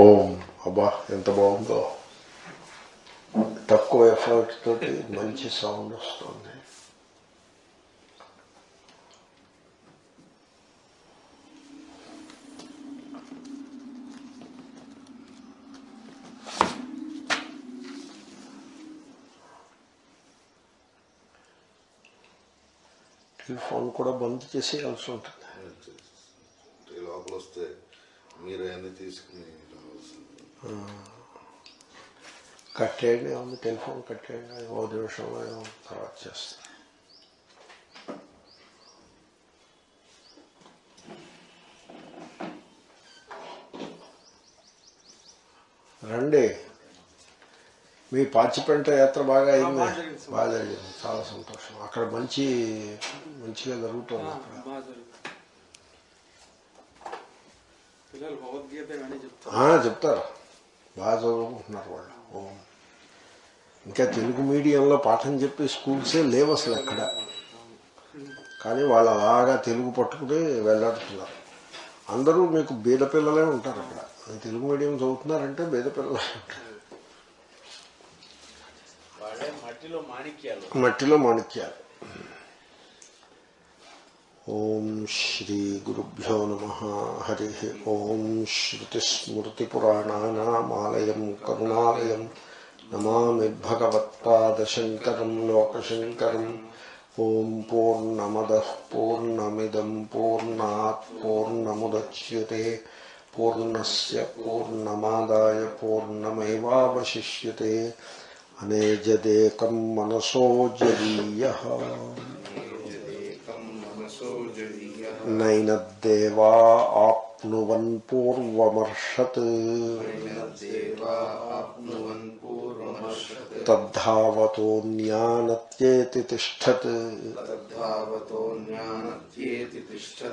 ఓం అబ్బా ఎంత బాగుందో. తక్కువ ఎఫర్ట్ తోటి మంచి సౌండ్ వస్తుంది. టెలిఫోన్ కూడా బంద్ చేసేయాల్సి ఉంటుంది. లోపల వస్తే మీరు అన్ని తీసుకుని కట్టేయండి ఏముంది? టెలిఫోన్ కట్టేయండి ఓ నిమిషంలో తర్వాత చేస్తాను రండి. మీ పాచిపెంట యాత్ర బాగా అయింది. బాగా జరిగింది చాలా సంతోషం. అక్కడ మంచి మంచిగా జరుగుతుంది అక్కడ. చెప్తారు. బాగా చదువుకుంటున్నారు వాళ్ళు. ఓ. ఇంకా తెలుగు మీడియంలో పాఠం చెప్పే స్కూల్సే లేవు అసలు ఎక్కడ. కానీ వాళ్ళు అలాగా తెలుగు పట్టుకుని వెళ్ళాడుతున్నారు అందరూ మీకు బీద పిల్లలే ఉంటారు అక్కడ. తెలుగు మీడియం చదువుతున్నారంటే బీద పిల్లలే ఉంటారు. మట్టిలో మాణిక్యాలు. మట్టిలో మాణిక్యాలు. ఓం శ్రీ గురుభ్యో నమ. హరి ఓం శ్రుతిస్మృతిపురాణానామాలయం కరుణాలయం. నమామి భగవత్పాదశంకరం లోకశంకరం. ఓం పూర్ణమద పూర్ణమిదం పూర్ణాత్ పూర్ణముద్యతే పూర్ణస్ పూర్ణమాదాయ పూర్ణమైవశిష్యే అనేజదేకం మనసోజరీయ జలీయ నైనద్దేవా ఆప్నువన్ పూర్వమర్షత్ తద్ధావతోన్యానత్యేతి తిష్టత్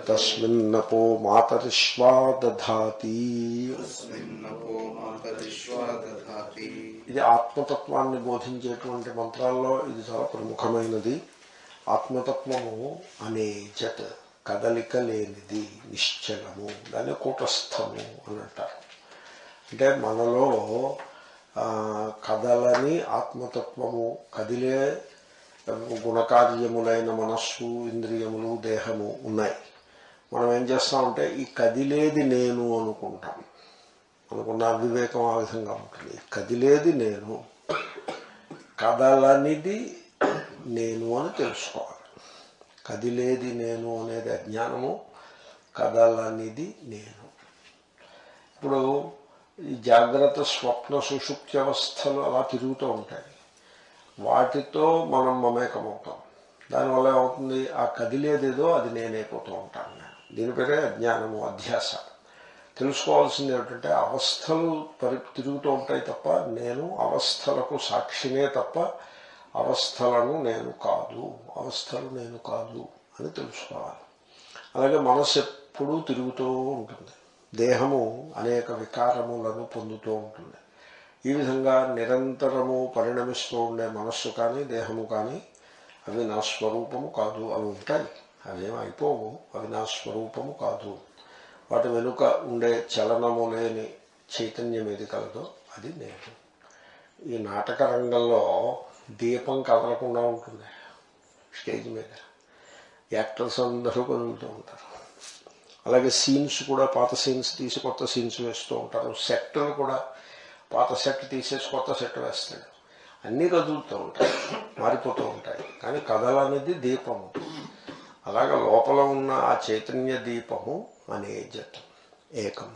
తస్మిన్నపో మాతరిష్వా దధాతి ఇది ఆత్మతత్వాన్ని బోధించేటువంటి మంత్రాల్లో ఇది చాలా ప్రముఖమైనది. ఆత్మతత్వము అనేజత్ కదలిక లేనిది నిశ్చలము దాన్ని కూటస్థము అని అంటారు అంటే మనలో కదలని ఆత్మతత్వము కదిలే గుణకార్యములైన మనస్సు ఇంద్రియములు దేహము ఉన్నాయి. మనం ఏం చేస్తామంటే ఈ కదిలేది నేను అనుకుంటాం. అనుకున్న అవివేకం ఆ విధంగా ఉంటుంది. కదిలేది నేను కదలనిది నేను అని తెలుసుకోవాలి. కదిలేది నేను అనేది అజ్ఞానము కదలనిది నేను. ఇప్పుడు ఈ జాగ్రత్త స్వప్న సుషుప్త్యవస్థలు అలా తిరుగుతూ ఉంటాయి. వాటితో మనం మమేకమవుతాం. దానివల్ల ఏమవుతుంది? ఆ కదిలేదేదో అది నేనైపోతూ ఉంటాను నేను. దీని పేరే అజ్ఞానము అధ్యాస. తెలుసుకోవాల్సింది ఏమిటంటే అవస్థలు పరి తిరుగుతూ ఉంటాయి తప్ప నేను అవస్థలకు సాక్షినే తప్ప అవస్థలను నేను కాదు అవస్థలు నేను కాదు అని తెలుసుకోవాలి. అలాగే మనస్సు ఎప్పుడూ తిరుగుతూ ఉంటుంది. దేహము అనేక వికారములను పొందుతూ ఉంటుంది. ఈ విధంగా నిరంతరము పరిణమిస్తూ ఉండే మనస్సు కానీ దేహము కానీ అవి నా స్వరూపము కాదు అవి ఉంటాయి. అవేం అయిపోవు అవి నా స్వరూపము కాదు. వాటి వెనుక ఉండే చలనము లేని చైతన్యం ఏది కలదో అది నేను. ఈ నాటక రంగంలో దీపం కదలకుండా ఉంటుంది. స్టేజ్ మీద. యాక్టర్స్ అందరూ కదులుతూ ఉంటారు. అలాగే సీన్స్ కూడా పాత సీన్స్ తీసి కొత్త సీన్స్ వేస్తూ ఉంటారు. సెట్లు కూడా పాత సెట్ తీసేసి కొత్త సెట్ వేస్తాడు. అన్నీ కదులుతూ ఉంటాయి. మారిపోతూ ఉంటాయి. కానీ కథలనేది దీపము. అలాగ లోపల ఉన్న ఆ చైతన్య దీపము అనే జతం ఏకం.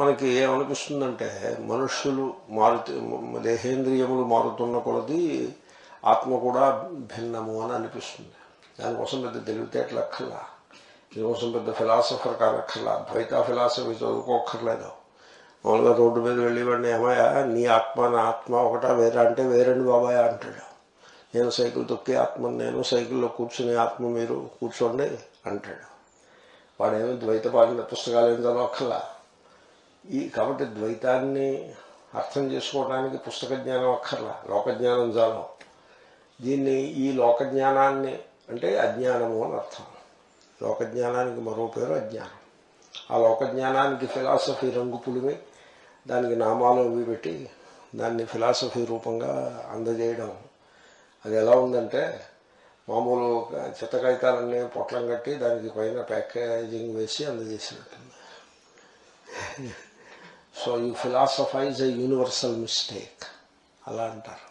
మనకి ఏమనిపిస్తుందంటే మనుష్యులు మారుతూ దేహేంద్రియములు మారుతున్న కొలది ఆత్మ కూడా భిన్నము అని అనిపిస్తుంది. దానికోసం పెద్ద తెలివితేటలు అక్కర్లా. దీనికోసం పెద్ద ఫిలాసఫర్ కానక్కర్లా. ద్వైత ఫిలాసఫీ చదువుకోక్కర్లేదు. మామూలుగా రోడ్డు మీద వెళ్ళి వాడిని ఏమయ్యా నీ ఆత్మ నా ఆత్మ ఒకటా వేరే? అంటే వేరండి బాబాయ్ అంటాడు. నేను సైకిల్ తొక్కే ఆత్మ నేను సైకిల్లో కూర్చునే ఆత్మ మీరు కూర్చోండి అంటాడు. వాడేమో ద్వైతపాదిన పుస్తకాలు ఏం చదవక్కర్లా. ఈ కాబట్టి ద్వైతాన్ని అర్థం చేసుకోవడానికి పుస్తక జ్ఞానం అక్కర్లా. లోకజ్ఞానం జాలం దీన్ని ఈ లోకజ్ఞానాన్ని అంటే అజ్ఞానము అని అర్థం. లోకజ్ఞానానికి మరో పేరు అజ్ఞానం. ఆ లోక జ్ఞానానికి ఫిలాసఫీ రంగు పులిమి దానికి నామాలు ఇవి పెట్టి దాన్ని ఫిలాసఫీ రూపంగా అందజేయడం. అది ఎలా ఉందంటే మామూలు చెత్త కాగితాలన్నీ పొట్లం కట్టి దానికి పైన ప్యాకేజింగ్ వేసి అందజేసినట్టుంది. So you philosophise a universal mistake అలా అంటారు.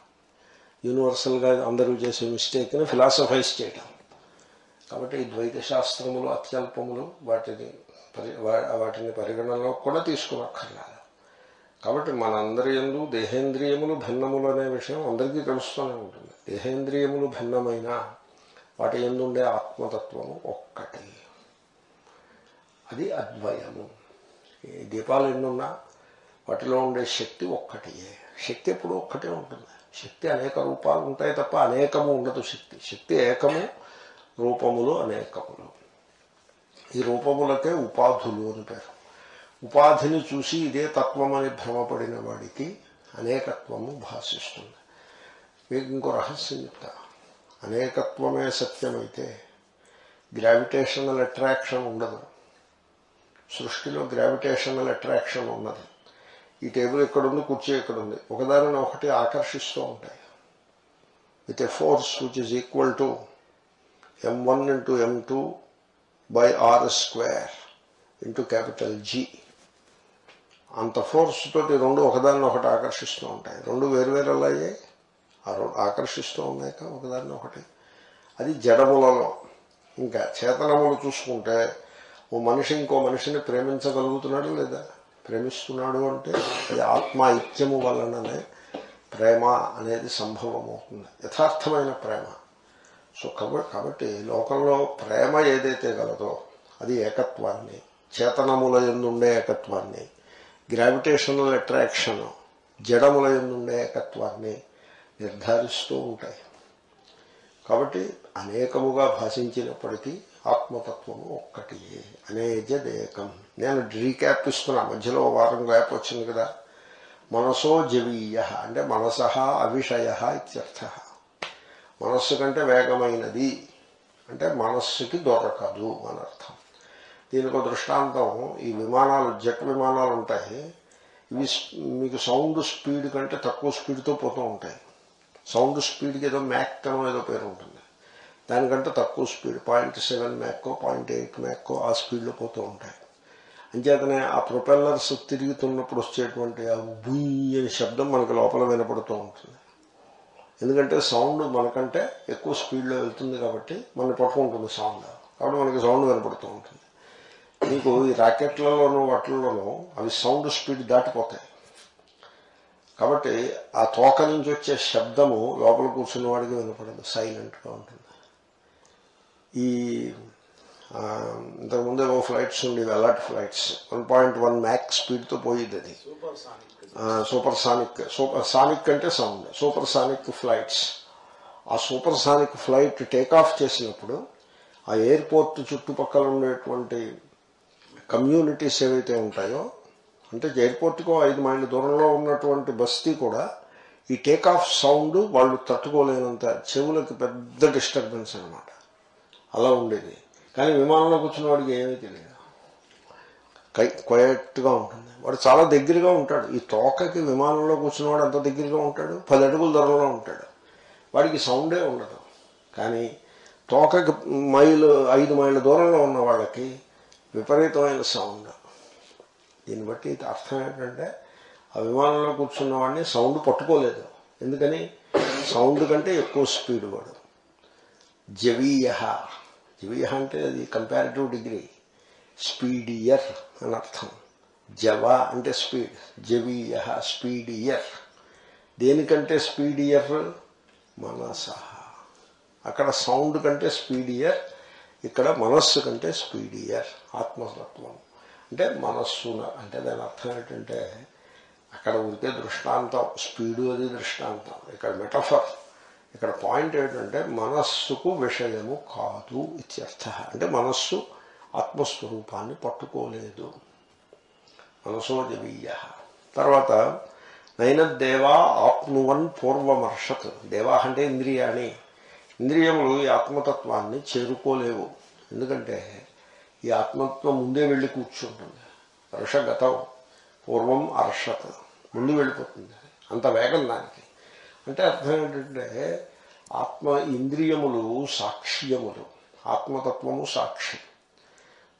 యూనివర్సల్గా అందరూ చేసే మిస్టేక్ని ఫిలాసఫైజ్ చేయడం కాబట్టి ఈ ద్వైత శాస్త్రములు అత్యల్పములు వాటిని పరి వాటిని పరిగణనలో కూడా తీసుకునక్కర్లేదు. కాబట్టి మనందరి ఎందు దేహేంద్రియములు భిన్నములు అనే విషయం అందరికీ తెలుస్తూనే ఉంటుంది. దేహేంద్రియములు భిన్నమైన వాటి ఎందుండే ఆత్మతత్వము ఒక్కటి. అది అద్వయము. ఈ దీపాలు ఎన్నున్నా వాటిలో ఉండే శక్తి ఒక్కటియే శక్తి ఎప్పుడు ఒక్కటే ఉంటుంది. శక్తి అనేక రూపాలు ఉంటాయి తప్ప అనేకము ఉండదు శక్తి. శక్తి ఏకము రూపములు అనేకములు. ఈ రూపములకే ఉపాధులు అని పేరు. ఉపాధిని చూసి ఇదే తత్వం అని భ్రమపడిన వాడికి అనేకత్వము భాషిస్తుంది. మీకు ఇంకో రహస్యం చెప్తా. అనేకత్వమే సత్యమైతే గ్రావిటేషనల్ అట్రాక్షన్ ఉండదు. సృష్టిలో గ్రావిటేషనల్ అట్రాక్షన్ ఉన్నది. ఈ టేబుల్ ఎక్కడుంది? కుర్చీ ఇక్కడ ఉంది ఒకదానిని ఒకటి ఆకర్షిస్తూ ఉంటాయి. With a force which is equal to M one into M two by R square into capital G అంత ఫోర్స్ తోటి రెండు ఒకదాన్ని ఒకటి ఆకర్షిస్తూ ఉంటాయి. రెండు వేరువేరు ఎలా అయ్యాయి. ఆ రెండు ఆకర్షిస్తూ ఉన్నాయి కదా ఒకదాన్ని ఒకటి. అది జడములలో. ఇంకా చేతనములు చూసుకుంటే ఓ మనిషి ఇంకో మనిషిని ప్రేమించగలుగుతున్నాడు లేదా? ప్రేమిస్తున్నాడు అంటే అది ఆత్మ ఐక్యము వలననే ప్రేమ అనేది సంభవం అవుతుంది యథార్థమైన ప్రేమ. సో కాబట్టి కాబట్టి లోకంలో ప్రేమ ఏదైతే గలదో అది ఏకత్వాన్ని చేతనముల ఎందుండే ఏకత్వాన్ని గ్రావిటేషనల్ అట్రాక్షన్ జడముల ఎందుండే ఏకత్వాన్ని నిర్ధారిస్తూ ఉంటాయి. కాబట్టి అనేకముగా భాషించినప్పటికీ ఆత్మతత్వము ఒక్కటి అనేజదేకం. నేను రీక్యాప్ ఇస్తున్నా. మధ్యలో వారం గ్యాప్ వచ్చింది కదా. మనసో జవీయ అంటే మనస అవిషయ ఇత్యర్థ. మనస్సు కంటే వేగమైనది అంటే మనస్సుకి దొరకదు అని అర్థం. దీనికి దృష్టాంతం ఈ విమానాలు జెట్ విమానాలు ఉంటాయి. ఇవి మీకు సౌండ్ స్పీడ్ కంటే తక్కువ స్పీడ్తో పోతూ ఉంటాయి. సౌండ్ స్పీడ్కి ఏదో మ్యాక్ అనో ఏదో పేరు ఉంటుంది. దానికంటే తక్కువ స్పీడ్ పాయింట్ సెవెన్ మ్యాక్కో పాయింట్ ఎయిట్ మ్యాక్కో ఆ స్పీడ్లో పోతూ ఉంటాయి. అంచేతనే ఆ ప్రొపెల్లర్స్ తిరుగుతున్నప్పుడు వచ్చేటువంటి ఆ బుయ్యి అనే శబ్దం మనకి లోపల వినపడుతూ ఉంటుంది. ఎందుకంటే సౌండ్ మనకంటే ఎక్కువ స్పీడ్లో వెళ్తుంది కాబట్టి మనని పట్టుకుంటుంది సౌండ్. కాబట్టి మనకి సౌండ్ వినపడుతూ ఉంటుంది. మీకు ఈ రాకెట్లలోనూ వాటిల్లోనూ అవి సౌండ్ స్పీడ్ దాటిపోతాయి. కాబట్టి ఆ తోక నుంచి వచ్చే శబ్దము లోపల కూర్చున్న వాడికి వినపడదు. సైలెంట్గా ఉంటుంది. ఈ ఇంతకుముందు ఏవో ఫ్లైట్స్ ఉండేవి అలాంటి flights one point one Mach స్పీడ్తో పోయేది అది. సూపర్ సానిక్ సూపర్ సానిక్ అంటే సౌండ్ సూపర్ సానిక్ ఫ్లైట్స్ ఆ supersonic flight take off చేసినప్పుడు ఆ ఎయిర్పోర్ట్ చుట్టుపక్కల ఉండేటువంటి కమ్యూనిటీస్ ఏవైతే ఉంటాయో అంటే ఎయిర్పోర్ట్కు ఐదు మైళ్ళ దూరంలో ఉన్నటువంటి బస్తీ కూడా ఈ టేక్ ఆఫ్ సౌండ్ వాళ్ళు తట్టుకోలేనంత చెవులకు పెద్ద డిస్టర్బెన్స్ అనమాట అలా ఉండేది. కానీ విమానంలో కూర్చున్న వాడికి ఏమీ తెలియదు. కై క్వయట్గా ఉంటుంది. వాడు చాలా దగ్గరగా ఉంటాడు. ఈ తోకకి విమానంలో కూర్చున్నవాడు అంత దగ్గరగా ఉంటాడు. పది అడుగుల దూరంలో ఉంటాడు. వాడికి సౌండే ఉండదు. కానీ తోకకి మైలు ఐదు మైళ్ళ దూరంలో ఉన్న వాళ్ళకి విపరీతమైన సౌండ్ దీన్ని బట్టి ఇది అర్థం ఏంటంటే ఆ విమానంలో కూర్చున్న వాడిని సౌండ్ పట్టుకోలేదు. ఎందుకని? సౌండ్ కంటే ఎక్కువ స్పీడ్ వాడు. జవీయ జవీయ అంటే అది కంపారిటివ్ డిగ్రీ స్పీడియర్ అని అర్థం. జవ అంటే స్పీడ్ జవీయ స్పీడియర్ దేనికంటే స్పీడియర్ మనస. అక్కడ సౌండ్ కంటే స్పీడియర్ ఇక్కడ మనస్సు కంటే స్పీడియర్ ఆత్మతత్వం. అంటే మనస్సున అంటే దాని అర్థం ఏంటంటే అక్కడ ఉంటే దృష్టాంతం స్పీడు అది దృష్టాంతం. ఇక్కడ మెటఫర్ ఇక్కడ పాయింట్ ఏంటంటే మనస్సుకు విషయము కాదు ఇత్యర్థ. అంటే మనస్సు ఆత్మస్వరూపాన్ని పట్టుకోలేదు. మనసో జవీయ. తర్వాత నైనద్దేవా ఆప్నువన్ పూర్వమర్షత్. దేవా అంటే ఇంద్రియాణి. ఇంద్రియములు ఈ ఆత్మతత్వాన్ని చేరుకోలేవు. ఎందుకంటే ఈ ఆత్మత్వం ముందే వెళ్ళి కూర్చుంటుంది. వర్షగతం పూర్వం అర్షత్ ముందు వెళ్ళిపోతుంది. అంత వేగం దానికి. అంటే అర్థం ఏంటంటే ఆత్మ ఇంద్రియములు సాక్ష్యములు ఆత్మతత్వము సాక్షి.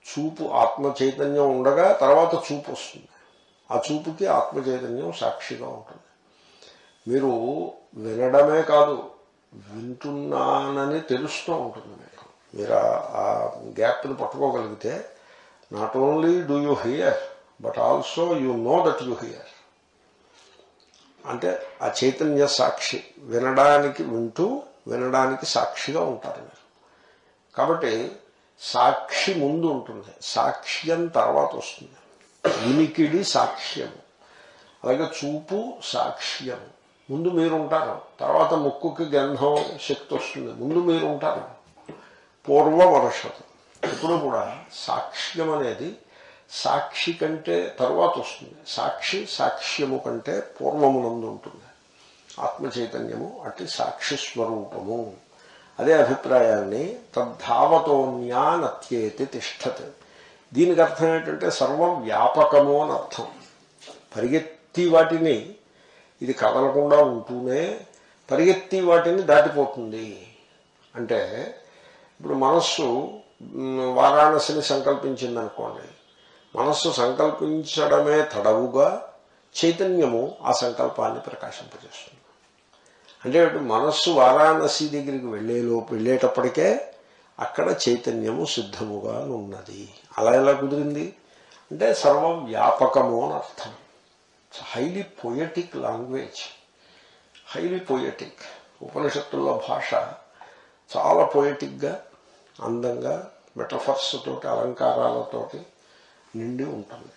చూపు ఆత్మ చైతన్యం ఉండగా తర్వాత చూపు వస్తుంది. ఆ చూపుకి ఆత్మ చైతన్యం సాక్షిగా ఉంటుంది. మీరు వినడమే కాదు వింటున్నానని తెలుస్తూ ఉంటుంది మీకు. మీరు ఆ- గ్యాప్ను గ్యాప్ని పట్టుకోగలిగితే not only do you hear but also you know that you hear అంటే ఆ చైతన్య సాక్షి వినడానికి వింటూ వినడానికి సాక్షిగా ఉంటారు మీరు కాబట్టి సాక్షి ముందు ఉంటుంది. సాక్ష్యం తర్వాత వస్తుంది. వినికిడి సాక్ష్యము. అలాగే చూపు సాక్ష్యం ముందు మీరు ఉంటారు. తర్వాత ముక్కుకి గంధం శక్తి వస్తుంది. ముందు మీరు ఉంటారు. పూర్వ వర్షత ఇప్పుడు కూడా సాక్ష్యం అనేది సాక్షి కంటే తర్వాత వస్తుంది. సాక్షి సాక్ష్యము కంటే పూర్వమునందు ఉంటుంది. ఆత్మ చైతన్యము అట్టి సాక్షి స్వరూపము. అదే అభిప్రాయాన్ని తద్ధావతోన్యానత్యేతి తిష్టత్. దీనికి అర్థం ఏంటంటే సర్వం వ్యాపకము అని అర్థం. పరిగెత్తి వాటిని ఇది కదలకుండా ఉంటూనే పరిగెత్తి వాటిని దాటిపోతుంది. అంటే ఇప్పుడు మనస్సు వారాణసిని సంకల్పించింది అనుకోండి మనస్సు సంకల్పించడమే తడవుగా చైతన్యము ఆ సంకల్పాన్ని ప్రకాశింపజేస్తుంది. అంటే మనస్సు వారాణసి దగ్గరికి వెళ్ళేలోపు వెళ్ళేటప్పటికే అక్కడ చైతన్యము సిద్ధముగా ఉన్నది. అలా ఎలా కుదిరింది? అంటే సర్వవ్యాపకము అని అర్థం. Highly poetic language highly poetic ఉపనిషత్తుల్లో భాష చాలా పొయటిక్గా అందంగా మెటఫర్స్ తోటి అలంకారాలతోటి నిండి ఉంటుంది.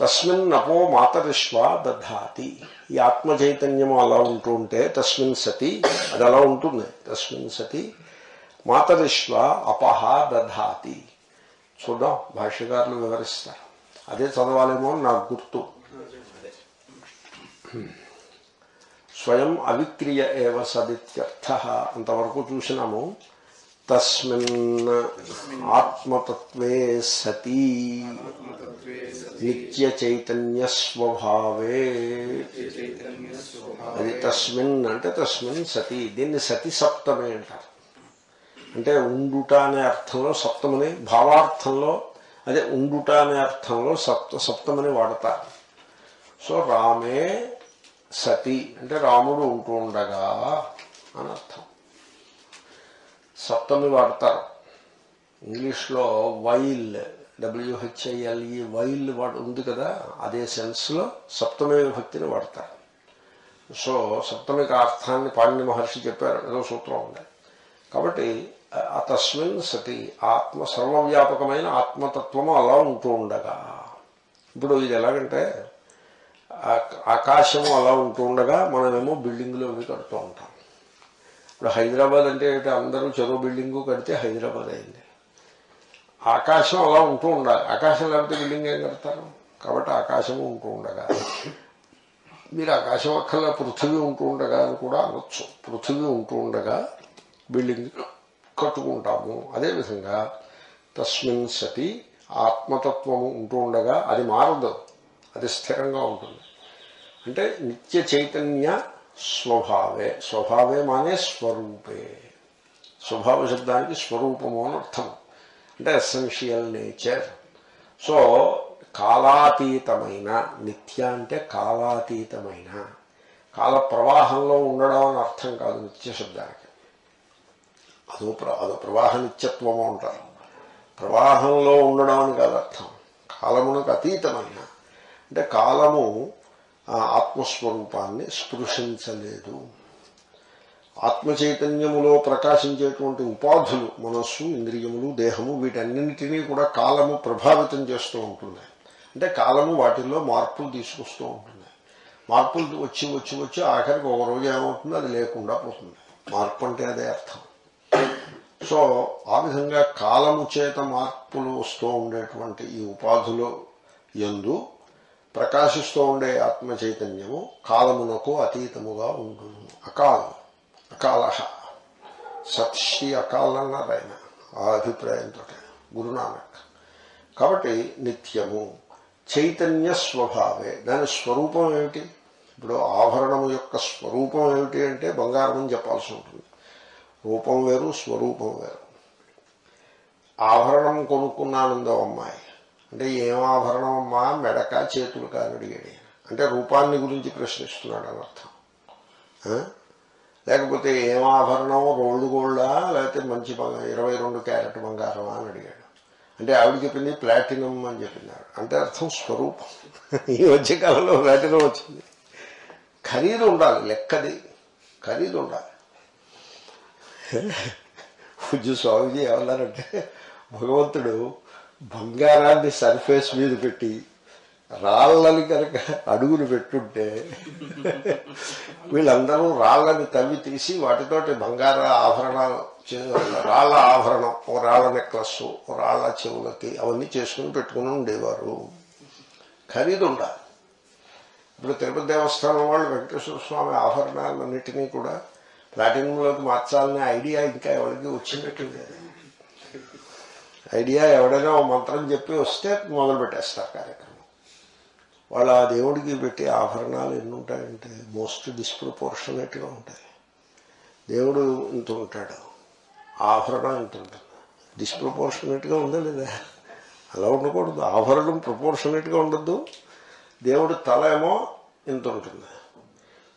తస్మిన్ నపో మాతరిష్వ దధాతి ఈ ఆత్మ చైతన్యం అలా ఉంటూ ఉంటే తస్మిన్ సతి అది అలా ఉంటుంది. తస్మిన్ సతి మాతరిష్వ అపహ దధాతి చూద్దాం భాష్యకారులు వివరిస్తారు. అదే చదవాలేమో నాకు గుర్తు. స్వయం అవిక్రియ ఏవ సదిత్యర్థ అంతవరకు చూసినాము. తస్మిన్ ఆత్మతత్వే సతీ నిత్య చైతన్య స్వభావే అది తస్మిన్ అంటే తస్మిన్ సతి దీన్ని సతి సప్తమే అంటారు. అంటే ఉండుట అనే అర్థంలో సప్తమని భావార్థంలో అదే ఉండుట అనే అర్థంలో సప్త సప్తమని వాడతారు. సో రామే సతి అంటే రాముడు ఉంటూ ఉండగా అని అర్థం. సప్తమి వాడతారు ఇంగ్లీష్లో వైల్ డబ్ల్యూహెచ్ఐఎల్ఈ వైల్ వాడు ఉంది కదా అదే సెన్స్లో సప్తమి విభక్తిని వాడతారు. సో సప్తమిక అర్థాన్ని పాణిని మహర్షి చెప్పారు ఏదో సూత్రం ఉంది. కాబట్టి అతస్మిన్ తస్మిన్ సతి ఆత్మ సర్వవ్యాపకమైన ఆత్మతత్వము అలా ఉంటూ ఉండగా ఇప్పుడు ఇది ఎలాగంటే ఆకాశము అలా ఉంటూ ఉండగా మనమేమో బిల్డింగులు అవి కడుతూ ఉంటాం. ఇప్పుడు హైదరాబాద్ అంటే అందరూ చెరో బిల్డింగు కడితే హైదరాబాద్ అయింది. ఆకాశం అలా ఉంటూ ఉండాలి. ఆకాశం లేకపోతే బిల్డింగ్ ఏం కడతారు? కాబట్టి ఆకాశము ఉంటూ ఉండగా. మీరు ఆకాశం అక్కర్లా పృథివీ ఉంటూ ఉండగా అని కూడా అనొచ్చు. పృథివీ ఉంటూ ఉండగా బిల్డింగ్ కట్టుకుంటాము. అదేవిధంగా తస్మిన్ సతి ఆత్మతత్వము ఉంటూ ఉండగా అది మారదు. అది స్థిరంగా ఉంటుంది. అంటే నిత్య చైతన్య స్వభావే. స్వభావే మానే స్వరూపే. స్వభావ శబ్దానికి స్వరూపము అని అర్థం. అంటే ఎసెన్షియల్ నేచర్ సో కాలాతీతమైన నిత్య అంటే కాలాతీతమైన కాల ప్రవాహంలో ఉండడం అని అర్థం కాదు నిత్య శబ్దానికి. అదో ప్ర అదో ప్రవాహ నిత్యత్వము అంటారు. ప్రవాహంలో ఉండడం అని కాదు అర్థం. కాలమునకు అతీతమైన. అంటే కాలము ఆత్మస్వరూపాన్ని స్పృశించలేదు. ఆత్మచైతన్యములో ప్రకాశించేటువంటి ఉపాధులు మనస్సు ఇంద్రియములు దేహము వీటన్నింటినీ కూడా కాలము ప్రభావితం చేస్తూ ఉంటుంది. అంటే కాలము వాటిల్లో మార్పులు తీసుకొస్తూ ఉంటుంది. మార్పులు వచ్చి వచ్చి వచ్చి ఆఖరికి ఒక రోజు ఏమవుతుంది? అది లేకుండా పోతుంది. మార్పు అంటే అదే అర్థం. సో ఆ విధంగా కాలము చేత మార్పులు వస్తూ ఉండేటువంటి ఈ ఉపాధులు ఎందు ప్రకాశిస్తూ ఉండే ఆత్మ చైతన్యము కాలమునకు అతీతముగా ఉంటుంది అకాలం. అకాల సత్షి అకాల్ అన్నారు ఆయన ఆ అభిప్రాయంతో గురునానక్. కాబట్టి నిత్యము చైతన్య స్వభావే. దాని స్వరూపం ఏమిటి? ఇప్పుడు ఆభరణము యొక్క స్వరూపం ఏమిటి అంటే బంగారం అని చెప్పాల్సి ఉంటుంది. రూపం వేరు స్వరూపం వేరు. ఆభరణం కొనుక్కున్నానుందో అమ్మాయి. అంటే ఏం ఆభరణం అమ్మా మెడక చేతులు కానడిగాడు అంటే రూపాన్ని గురించి ప్రశ్నిస్తున్నాడు అని అర్థం. లేకపోతే ఏం ఆభరణం? రోల్డ్ గోల్డా లేకపోతే మంచి బంగారం ఇరవై రెండు క్యారెట్ బంగారమా అని అడిగాడు. అంటే ఆవిడ చెప్పింది ప్లాటినం అని చెప్పినాడు అంటే అర్థం స్వరూపం. ఈ మధ్యకాలంలో ప్లాటినం వచ్చింది. ఖరీదు ఉండాలి లెక్కది. ఖరీదు ఉండాలి. పూజ్య స్వామిజీ ఏమన్నారంటే భగవంతుడు బంగారాన్ని సర్ఫేస్ మీద పెట్టి రాళ్ళని కనుక అడుగులు పెట్టుంటే వీళ్ళందరూ రాళ్ళని తవ్వి తీసి వాటితోటి బంగార ఆభరణాలు రాళ్ళ ఆభరణం ఓ రాళ్ళ నెక్లెస్ ఓ రాళ్ళ చెవులకి అవన్నీ చేసుకుని పెట్టుకుని ఉండేవారు. ఖరీదు ఉండాలి ఇప్పుడు తిరుపతి దేవస్థానం వాళ్ళు వెంకటేశ్వర స్వామి ఆభరణాలన్నిటినీ కూడా ప్లాటినంలోకి మార్చాలనే ఐడియా ఇంకా ఎవరికి వచ్చినట్టు లేదు. ఐడియా ఎవడైనా ఓ మంత్రం చెప్పి వస్తే మొదలు పెట్టేస్తారు కార్యక్రమం. వాళ్ళ ఆ దేవుడికి పెట్టే ఆభరణాలు ఎన్ని ఉంటాయంటే మోస్ట్ డిస్ప్రపోర్షనేట్గా ఉంటాయి. దేవుడు ఇంత ఉంటాడు. ఆభరణం ఇంత ఉంటుంది. డిస్ప్రపోర్షనేట్గా ఉందా లేదా అలా ఉండకూడదు. ఆభరణం ప్రపోర్షనేట్గా ఉండద్దు. దేవుడు తల ఏమో ఇంత ఉంటుంది.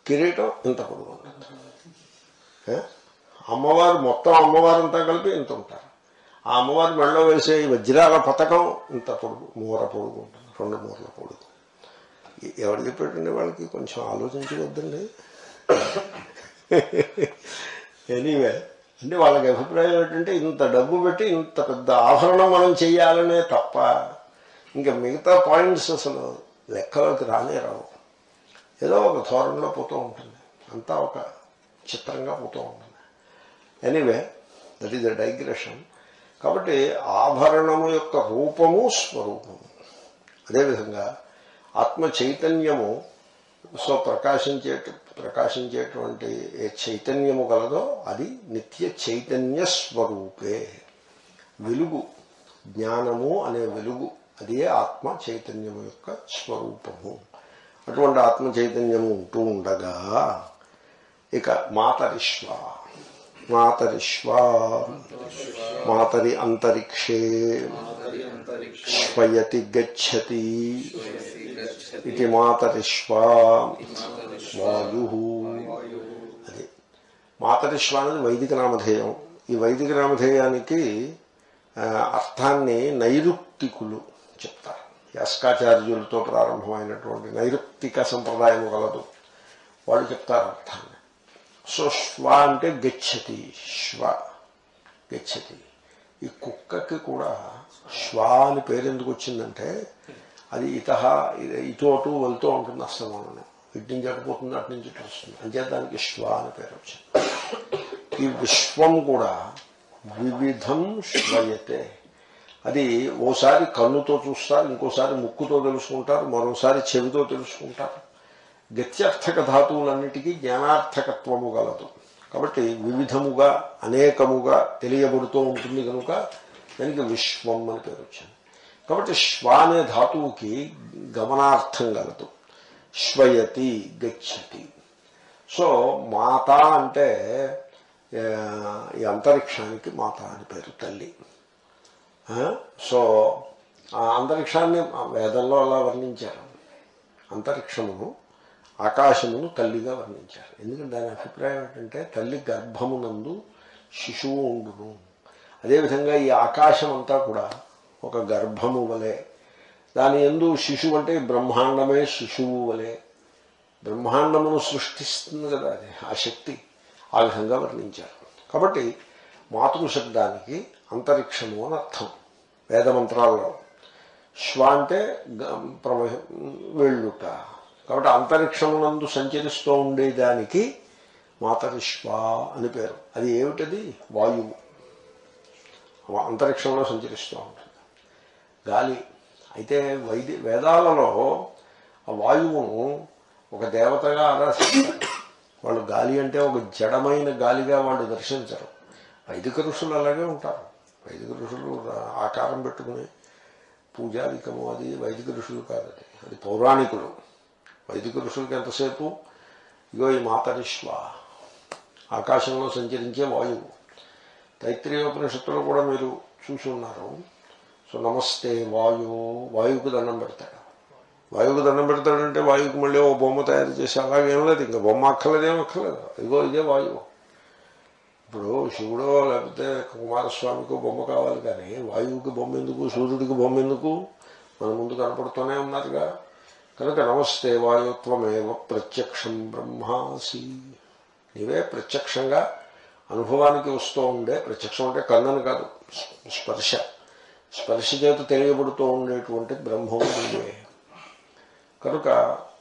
కిరీటం ఇంత పొడుగు ఉంటుంది. అమ్మవారు మొత్తం అమ్మవారంతా కలిపి ఇంత ఉంటారు. ఆ అమ్మవారి మెడలో వేసే ఈ వజ్రాల పథకం ఇంత పొడుగు మూర పొడుగు ఉంటుంది రెండు మూరల పొడుగు. ఎవరు చెప్పాడండి వాళ్ళకి? కొంచెం ఆలోచించవద్దండి. ఎనీవే అంటే వాళ్ళకి అభిప్రాయం ఏంటంటే ఇంత డబ్బు పెట్టి ఇంత పెద్ద ఆభరణం మనం చెయ్యాలనే తప్ప ఇంకా మిగతా పాయింట్స్ అసలు లెక్కలోకి రానే రావు. ఏదో ఒక ధోరణిలో పోతూ ఉంటుంది. అంతా ఒక చిత్రంగా పోతూ ఉంటుంది. Anyway that is the digression కాబట్టి ఆభరణము యొక్క రూపము స్వరూపము. అదేవిధంగా ఆత్మ చైతన్యము సో ప్రకాశించే ప్రకాశించేటువంటి ఏ చైతన్యము గలదో అది నిత్య చైతన్య స్వరూపే. వెలుగు జ్ఞానము అనే వెలుగు అదే ఆత్మ చైతన్యము యొక్క స్వరూపము. అటువంటి ఆత్మ చైతన్యము ఉంటూ ఉండగా ఇక మాతరిష్వ. మాతరిష్వా మాతరి అంతరిక్షే శ్వయతి గచ్చతి ఇది మాతరిష్వా వాయు అది. మాతరిష్వ అనేది వైదిక నామధేయం. ఈ వైదిక నామధేయానికి అర్థాన్ని నైరుక్తికులు చెప్తారు. యాస్కాచార్యులతో ప్రారంభమైనటువంటి నైరుక్తిక సంప్రదాయం కలదు వాళ్ళు చెప్తారు అర్థాన్ని. సో శ్వ అంటే గచ్చతి శ్వ గచ్చతి. ఈ కుక్కకి కూడా శ్వ అని పేరు ఎందుకు వచ్చిందంటే అది ఇత ఇటు అటు వెళ్తూ ఉంటుంది అస్తమానం. ఇటు నుంచి అటుపోతుంది అటు నుంచి ఇటు వస్తుంది. అంతే దానికి శ్వ అని పేరు వచ్చింది. ఈ విశ్వం కూడా వివిధం శ్వయతే అది ఓసారి కన్నుతో చూస్తారు ఇంకోసారి ముక్కుతో తెలుసుకుంటారు మరోసారి చెవితో తెలుసుకుంటారు. గత్యర్థక ధాతువులన్నిటికీ జ్ఞానార్థకత్వము గలదు. కాబట్టి వివిధముగా అనేకముగా తెలియబడుతూ ఉంటుంది కనుక దానికి విశ్వం అని పేరు వచ్చింది. కాబట్టి శ్వ అనే ధాతువుకి గమనార్థం గలదు. శ్వయతి గచ్చతి. సో మాత అంటే ఈ అంతరిక్షానికి మాత అని పేరు తల్లి. సో ఆ అంతరిక్షాన్ని వేదంలో అలా వర్ణించారు. అంతరిక్షమును ఆకాశమును తల్లిగా వర్ణించారు. ఎందుకంటే దాని అభిప్రాయం ఏంటంటే తల్లి గర్భమునందు శిశువు ఉండును. అదేవిధంగా ఈ ఆకాశం అంతా కూడా ఒక గర్భము వలె దాని ఎందు శిశువు అంటే ఈ బ్రహ్మాండమే శిశువు వలె బ్రహ్మాండమును సృష్టిస్తుంది కదా అది ఆ శక్తి ఆ విధంగా వర్ణించారు. కాబట్టి మాతృ శబ్దానికి అంతరిక్షము అని అర్థం వేదమంత్రాల్లో. శ్వ అంటే గ- ప్రవహ వెళ్ళుట. కాబట్టి అంతరిక్షమునందు సంచరిస్తూ ఉండేదానికి మాతరిశ్వ అని పేరు. అది ఏమిటది? వాయువు. అంతరిక్షంలో సంచరిస్తూ ఉంటుంది. గాలి. అయితే వైద్య వేదాలలో ఆ వాయువును ఒక దేవతగా ఆరాధిస్తారు. వాళ్ళు గాలి అంటే ఒక జడమైన గాలిగా వాళ్ళు దర్శించరు. వైదిక ఋషులు అలాగే ఉంటారు. వైదిక ఋషులు ఆకారం పెట్టుకుని పూజాధికము అది వైదిక ఋషులు కాదు అది అది పౌరాణికులు. వైదిక ఋషులకి ఎంతసేపు? ఇగో ఈ మాతరిష్వ. ఆకాశంలో సంచరించే వాయువు. తైత్రీయోపనిషత్తులో కూడా మీరు చూసి ఉన్నారు. సో నమస్తే వాయు. వాయువుకు దండం పెడతాడు. వాయువుకు దండం పెడతాడంటే వాయువుకి మళ్ళీ ఓ బొమ్మ తయారు చేసి అలాగేం లేదు ఇంకా బొమ్మ అక్కర్లేదేం అక్కర్లేదు. ఇదిగో ఇదే వాయువు. ఇప్పుడు శివుడో లేకపోతే కుమారస్వామికి బొమ్మ కావాలి కానీ వాయువుకి బొమ్మ ఎందుకు సూర్యుడికి బొమ్మ ఎందుకు? మన ముందు కనపడుతూనే ఉన్నారుగా. కనుక నమస్తే వాయుత్వమేవ ప్రత్యక్షం బ్రహ్మాసి. నీవే ప్రత్యక్షంగా అనుభవానికి వస్తూ ఉండే ప్రత్యక్షం అంటే కన్నను కాదు స్పర్శ స్పర్శ చేత తెలియబడుతూ ఉండేటువంటి బ్రహ్మము నీవే కనుక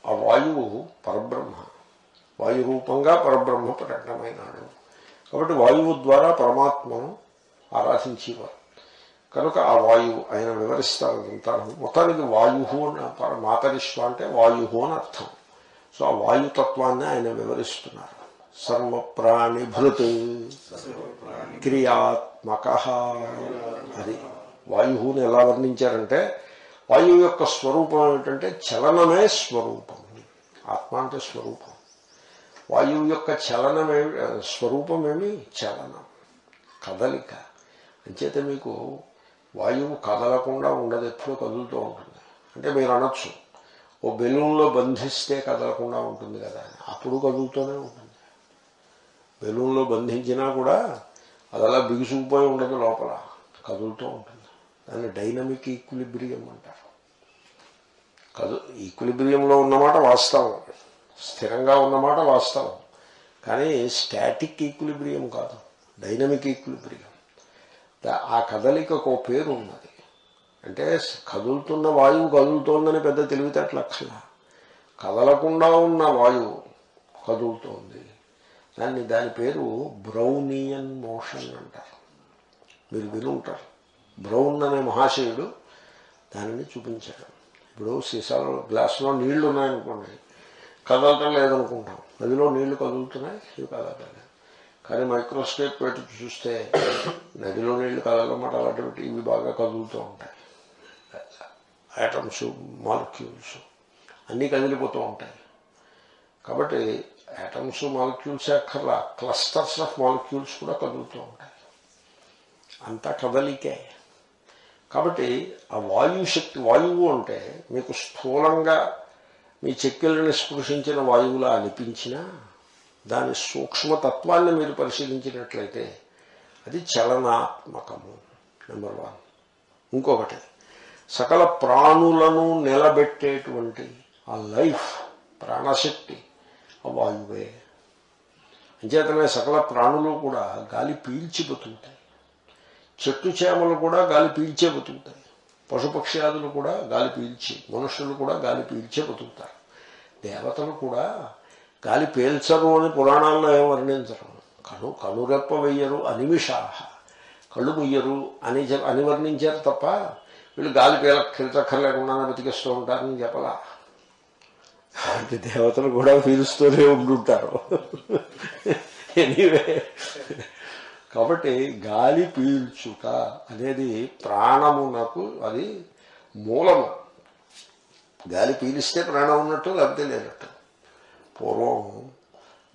ఆ వాయువు పరబ్రహ్మ. వాయు రూపంగా పరబ్రహ్మ ప్రకటమైనాడు. కాబట్టి వాయువు ద్వారా పరమాత్మను ఆరాధించేవారు. కనుక ఆ వాయువు ఆయన వివరిస్తారు అదంతా మొత్తానికి వాయు అని మాతరిష్వ అంటే వాయు అని అర్థం. సో ఆ వాయుతత్వాన్ని ఆయన వివరిస్తున్నారు. సర్వ ప్రాణి భృత్ క్రియాత్మక అది. వాయువుని ఎలా వర్ణించారంటే వాయువు యొక్క స్వరూపం ఏమిటంటే చలనమే స్వరూపం. ఆత్మ అంటే స్వరూపం. వాయువు యొక్క చలనమే స్వరూపమేమి? చలనం. కదలిక. అంచేత మీకు వాయువు కదలకుండా ఉండదు కదులుతూ ఉంటుంది. అంటే మీరు అనొచ్చు ఓ బెలూన్లో బంధిస్తే కదలకుండా ఉంటుంది కదా అని. అప్పుడు కదులుతూనే ఉంటుంది. బెలూన్లో బంధించినా కూడా అది అలా బిగుసుకుపోయి ఉండదు లోపల కదులుతూ ఉంటుంది. దాన్ని డైనమిక్ ఈక్విలిబ్రియం అంటారు. కదు ఈక్విలిబ్రియంలో ఉన్నమాట వాస్తవం. స్థిరంగా ఉన్నమాట వాస్తవం. కానీ స్టాటిక్ ఈక్విలిబ్రియం కాదు డైనమిక్ ఈక్విలిబ్రియం. ఆ కదలికకు పేరు ఉన్నది. అంటే కదులుతున్న వాయువు కదులుతోందని పెద్ద తెలివితేటలు అక్షర కదలకుండా ఉన్న వాయువు కదులుతోంది. దాన్ని దాని పేరు బ్రౌనియన్ మోషన్ అంటారు. మీరు వినుంటారు. బ్రౌన్ అనే మహాశయుడు దానిని చూపించాడు. ఇప్పుడు సీసాలో గ్లాసులో నీళ్ళు ఉన్నాయనుకోండి కదలటం లేదనుకుంటాం. నదిలో నీళ్ళు కదులుతున్నాయి ఇవి కదలటం లేదు. కానీ మైక్రోస్కోప్ పెట్టి చూస్తే నదిలో నీళ్ళు కదలమాట అలాంటి ఇవి బాగా కదులుతూ ఉంటాయి. ఐటమ్స్ మాలిక్యూల్స్ అన్నీ కదిలిపోతూ ఉంటాయి. కాబట్టి ఐటమ్స్ మాలిక్యూల్స్ అక్కర్లా క్లస్టర్స్ ఆఫ్ మాలిక్యూల్స్ కూడా కదులుతూ ఉంటాయి. అంతా కదలికే. కాబట్టి ఆ వాయువు శక్తి వాయువు అంటే మీకు స్థూలంగా మీ చెక్కిళ్ళని స్పృశించిన వాయువులా అనిపించినా దాని సూక్ష్మతత్వాన్ని మీరు పరిశీలించినట్లయితే అది చలనాత్మకము నెంబర్ వన్ ఇంకొకటి సకల ప్రాణులను నిలబెట్టేటువంటి ఆ లైఫ్ ప్రాణశక్తి ఆ వాయువే. అంచేతనే సకల ప్రాణులు కూడా గాలి పీల్చి బతుకుతాయి చెట్టు చేమలు కూడా గాలి పీల్చే బతుకుతాయి పశుపక్ష్యాదులు కూడా గాలి పీల్చి మనుషులు కూడా గాలి పీల్చే బతుకుతారు దేవతలు కూడా గాలి పీల్చరు అని పురాణాల్లో ఏం వర్ణించరు. కను కనురెప్ప వెయ్యరు అనిమిషాహ. కళ్ళు ముయ్యరు అని అని వర్ణించారు తప్ప వీళ్ళు గాలి పీల పీల్చక్కర్లేకుండానే బతికిస్తూ ఉంటారని చెప్పలా. అంటే దేవతలు కూడా పీలుస్తూనే ఉండుంటారు. ఎనీవే కాబట్టి గాలి పీల్చుట అనేది ప్రాణమునకు అది మూలము. గాలి పీలిస్తే ప్రాణం ఉన్నట్టు లేకపోతే లేనట్టు. పూర్వం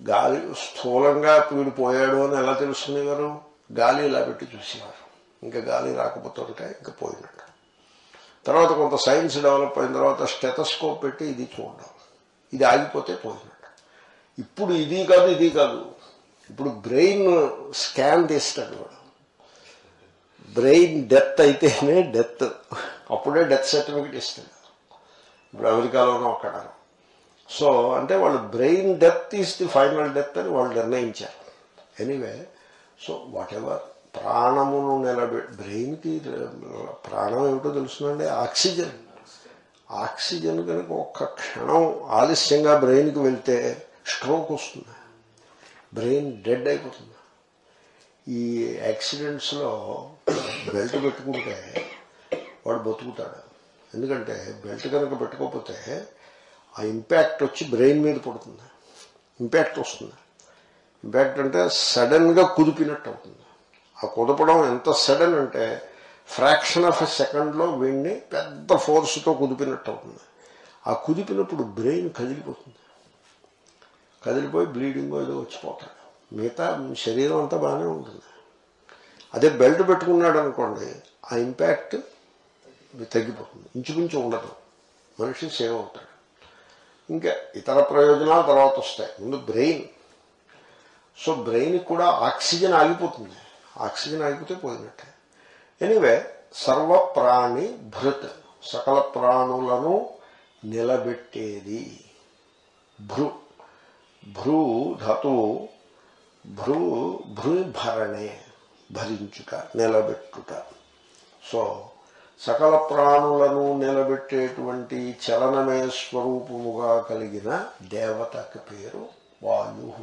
గాలి స్థూలంగా పీడిపోయాడు అని ఎలా తెలుసుకునేవారు? గాలి ఇలా పెట్టి చూసేవారు. ఇంకా గాలి రాకపోతుంటే ఇంకా పోయినట్టు. తర్వాత కొంత సైన్స్ డెవలప్ అయిన తర్వాత స్టెటస్కోప్ పెట్టి ఇది చూడడం. ఇది ఆగిపోతే పోయినట్టు. ఇప్పుడు ఇది కాదు ఇది కాదు. ఇప్పుడు బ్రెయిన్ స్కాన్ తీస్తాడు వాడు బ్రెయిన్ డెత్ అయితేనే డెత్. అప్పుడే డెత్ సర్టిఫికెట్ ఇస్తాడు. ఇప్పుడు అమెరికాలోనూ అక్కడ. సో అంటే వాళ్ళు brain death is the final death అని వాళ్ళు నిర్ణయించారు. ఎనీవే సో వాట్ ఎవర్ ప్రాణమును నిలబె బ్రెయిన్కి ప్రాణం ఏమిటో తెలుసునండి? ఆక్సిజన్. ఆక్సిజన్ కనుక ఒక్క క్షణం ఆలస్యంగా బ్రెయిన్కి వెళ్తే స్ట్రోక్ వస్తుంది. బ్రెయిన్ డెడ్ అయిపోతుంది. ఈ యాక్సిడెంట్స్లో బెల్ట్ పెట్టుకుంటే వాడు బతుకుతాడు. ఎందుకంటే బెల్ట్ కనుక పెట్టుకోకపోతే ఆ ఇంపాక్ట్ వచ్చి బ్రెయిన్ మీద పడుతుంది. ఇంపాక్ట్ వస్తుంది. ఇంపాక్ట్ అంటే సడన్గా కుదిపినట్టు అవుతుంది. ఆ కుదపడం ఎంత సడన్ అంటే ఫ్రాక్షన్ ఆఫ్ ఎ సెకండ్లో వీడిని పెద్ద ఫోర్స్తో కుదిపినట్టు అవుతుంది. ఆ కుదిపినప్పుడు బ్రెయిన్ కదిలిపోతుంది. కదిలిపోయి బ్లీడింగ్ ఏదో వచ్చిపోతాడు మిగతా శరీరం అంతా బాగానే ఉంటుంది. అదే బెల్ట్ పెట్టుకున్నాడు అనుకోండి ఆ ఇంపాక్ట్ తగ్గిపోతుంది. ఇంచుమించు ఉండదు. మనిషి సేవ్ అవుతాడు. ఇంకా ఇతర ప్రయోజనాలు తర్వాత వస్తాయి. ముందు బ్రెయిన్ సో బ్రెయిన్కి కూడా ఆక్సిజన్ ఆగిపోతుంది. ఆక్సిజన్ ఆగిపోతే పోయినట్టే. ఎనీవే సర్వప్రాణి భృత్. సకల ప్రాణులను నిలబెట్టేది. భృ. భ్రూ ధాతు. భ్రూ భృ భరణే. భరించుట నిలబెట్టుట. సో సకల ప్రాణులను నిలబెట్టేటువంటి చలనమే స్వరూపముగా కలిగిన దేవతకి పేరు వాయు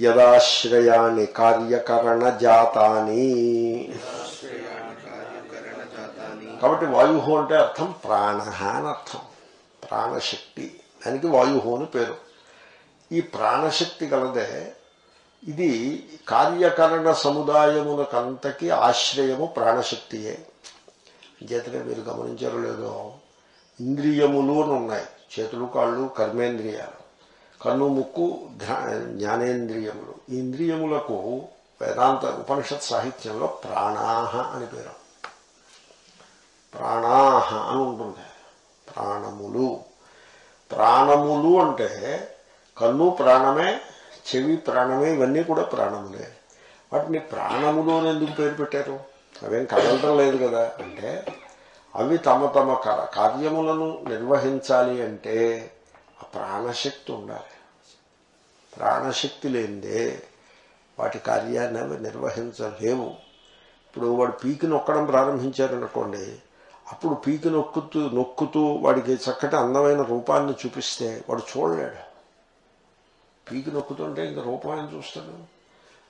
యదాశ్రయాన్ని కార్యకరణ జాతాని. కాబట్టి వాయు అంటే అర్థం ప్రాణ అని అర్థం. ప్రాణశక్తి. దానికి వాయు అని పేరు. ఈ ప్రాణశక్తి గలదే ఇది కార్యకరణ సముదాయములకంతకీ ఆశ్రయము ప్రాణశక్తియే. చేతనే మీరు గమనించరు లేదో ఇంద్రియములు అని ఉన్నాయి. చేతులు కాళ్ళు కర్మేంద్రియాలు. కన్ను ముక్కు ధ్యా- జ్ఞానేంద్రియములు. ఈ ఇంద్రియములకు వేదాంత ఉపనిషత్ సాహిత్యంలో ప్రాణాహ అని పేరు. ప్రాణాహ అని ఉంటుంది. ప్రాణములు. ప్రాణములు అంటే కన్ను ప్రాణమే చెవి ప్రాణమే ఇవన్నీ కూడా ప్రాణములే. వాటిని ప్రాణములు అని ఎందుకు పేరు పెట్టారు? అవేం కదలటం లేదు కదా. అంటే అవి తమ తమ క- కార్యములను నిర్వహించాలి అంటే ఆ ప్రాణశక్తి ఉండాలి. ప్రాణశక్తి లేనిదే వాటి కార్యాన్ని అవి నిర్వహించలేము ఇప్పుడు వాడు పీకి నొక్కడం ప్రారంభించారనుకోండి అప్పుడు పీకి నొక్కుతూ నొక్కుతూ వాడికి చక్కటి అందమైన రూపాన్ని చూపిస్తే వాడు చూడలేడు. పీకి నొక్కుతుంటే ఇంక రూపం చూస్తాడు.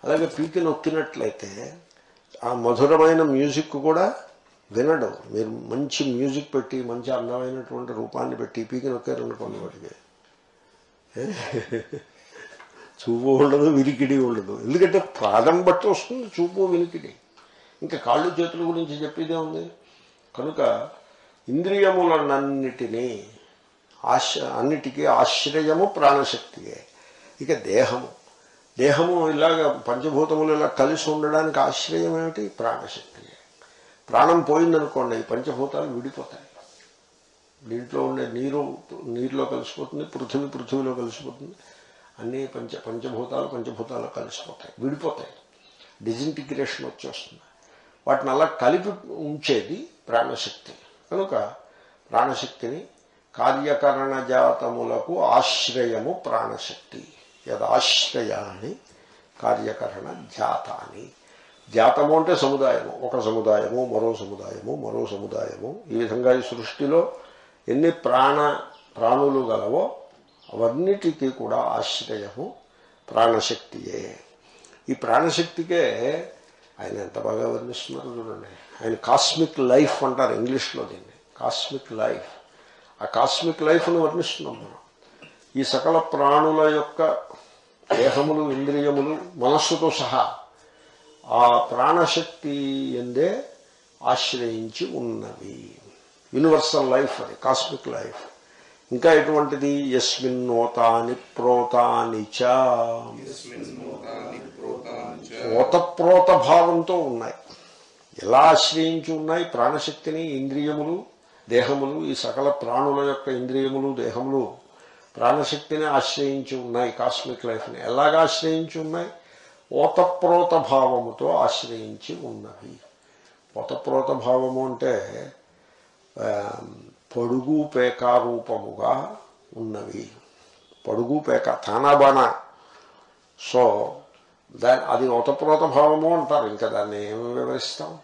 అలాగే పీకి నొక్కినట్లయితే ఆ మధురమైన మ్యూజిక్ కూడా వినడు. మీరు మంచి మ్యూజిక్ పెట్టి మంచి అందమైనటువంటి రూపాన్ని పెట్టి పీకి నొక్కారనుకోండి వాడికి చూపు ఉండదు వినికిడి ఉండదు. ఎందుకంటే ప్రాణం బట్టి వస్తుంది చూపు వినికిడి. ఇంకా కాళ్ళు చేతుల గురించి చెప్పేదే ఉంది. కనుక ఇంద్రియములన్నిటినీ ఆశ అన్నిటికీ ఆశ్రయము ప్రాణశక్తియే. ఇక దేహము. దేహము ఇలాగ పంచభూతములు ఇలా కలిసి ఉండడానికి ఆశ్రయం ఏమిటి? ప్రాణశక్తి. ప్రాణం పోయిందనుకోండి ఈ పంచభూతాలు విడిపోతాయి. దీంట్లో ఉండే నీరు నీరులో కలిసిపోతుంది పృథివీ పృథివీలో కలిసిపోతుంది. అన్ని పంచ పంచభూతాలు పంచభూతాలు కలిసిపోతాయి విడిపోతాయి. డిజింటిగ్రేషన్ వచ్చేస్తుంది. వాటిని అలా కలిపి ఉంచేది ప్రాణశక్తి. కనుక ప్రాణశక్తిని కార్యకరణ జాతములకు ఆశ్రయము ప్రాణశక్తి. యదాశ్రయాన్ని కార్యకరణ జాతాన్ని జాతము అంటే సముదాయము. ఒక సముదాయము మరో సముదాయము మరో సముదాయము. ఈ విధంగా ఈ సృష్టిలో ఎన్ని ప్రాణ ప్రాణులు గలవో అవన్నిటికీ కూడా ఆశ్రయము ప్రాణశక్తియే. ఈ ప్రాణశక్తికే ఆయన ఎంత బాగా వర్ణిస్తున్నారు చూడండి. ఆయన కాస్మిక్ లైఫ్ అంటారు ఇంగ్లీష్లో దీన్ని. కాస్మిక్ లైఫ్ ఆ కాస్మిక్ లైఫ్ను వర్ణిస్తున్నాం మనం. ఈ సకల ప్రాణుల యొక్క దేహములు ఇంద్రియములు మనస్సుతో సహా ఆ ప్రాణశక్తి ఎందే ఆశ్రయించి ఉన్నవి. యూనివర్సల్ లైఫ్ అది కాస్మిక్ లైఫ్ ఇంకా ఎటువంటిది? యస్మిన్నోతాని ప్రోతాని ఓతప్రోత భావంతో ఉన్నాయి ఎలా ఆశ్రయించి ఉన్నాయి ప్రాణశక్తిని ఇంద్రియములు దేహములు ఈ సకల ప్రాణుల యొక్క ఇంద్రియములు దేహములు ప్రాణశక్తిని ఆశ్రయించి ఉన్నాయి కాస్మిక్ లైఫ్ని. ఎలాగ ఆశ్రయించి ఉన్నాయి? ఓతప్రోత భావముతో ఆశ్రయించి ఉన్నవి. ఓతప్రోత భావము అంటే పడుగు పేక రూపముగా ఉన్నవి. పడుగు పేక తానాబానా సో దాని అది ఓతప్రోత భావము అంటారు. ఇంకా దాన్ని ఏమి వివరిస్తాం?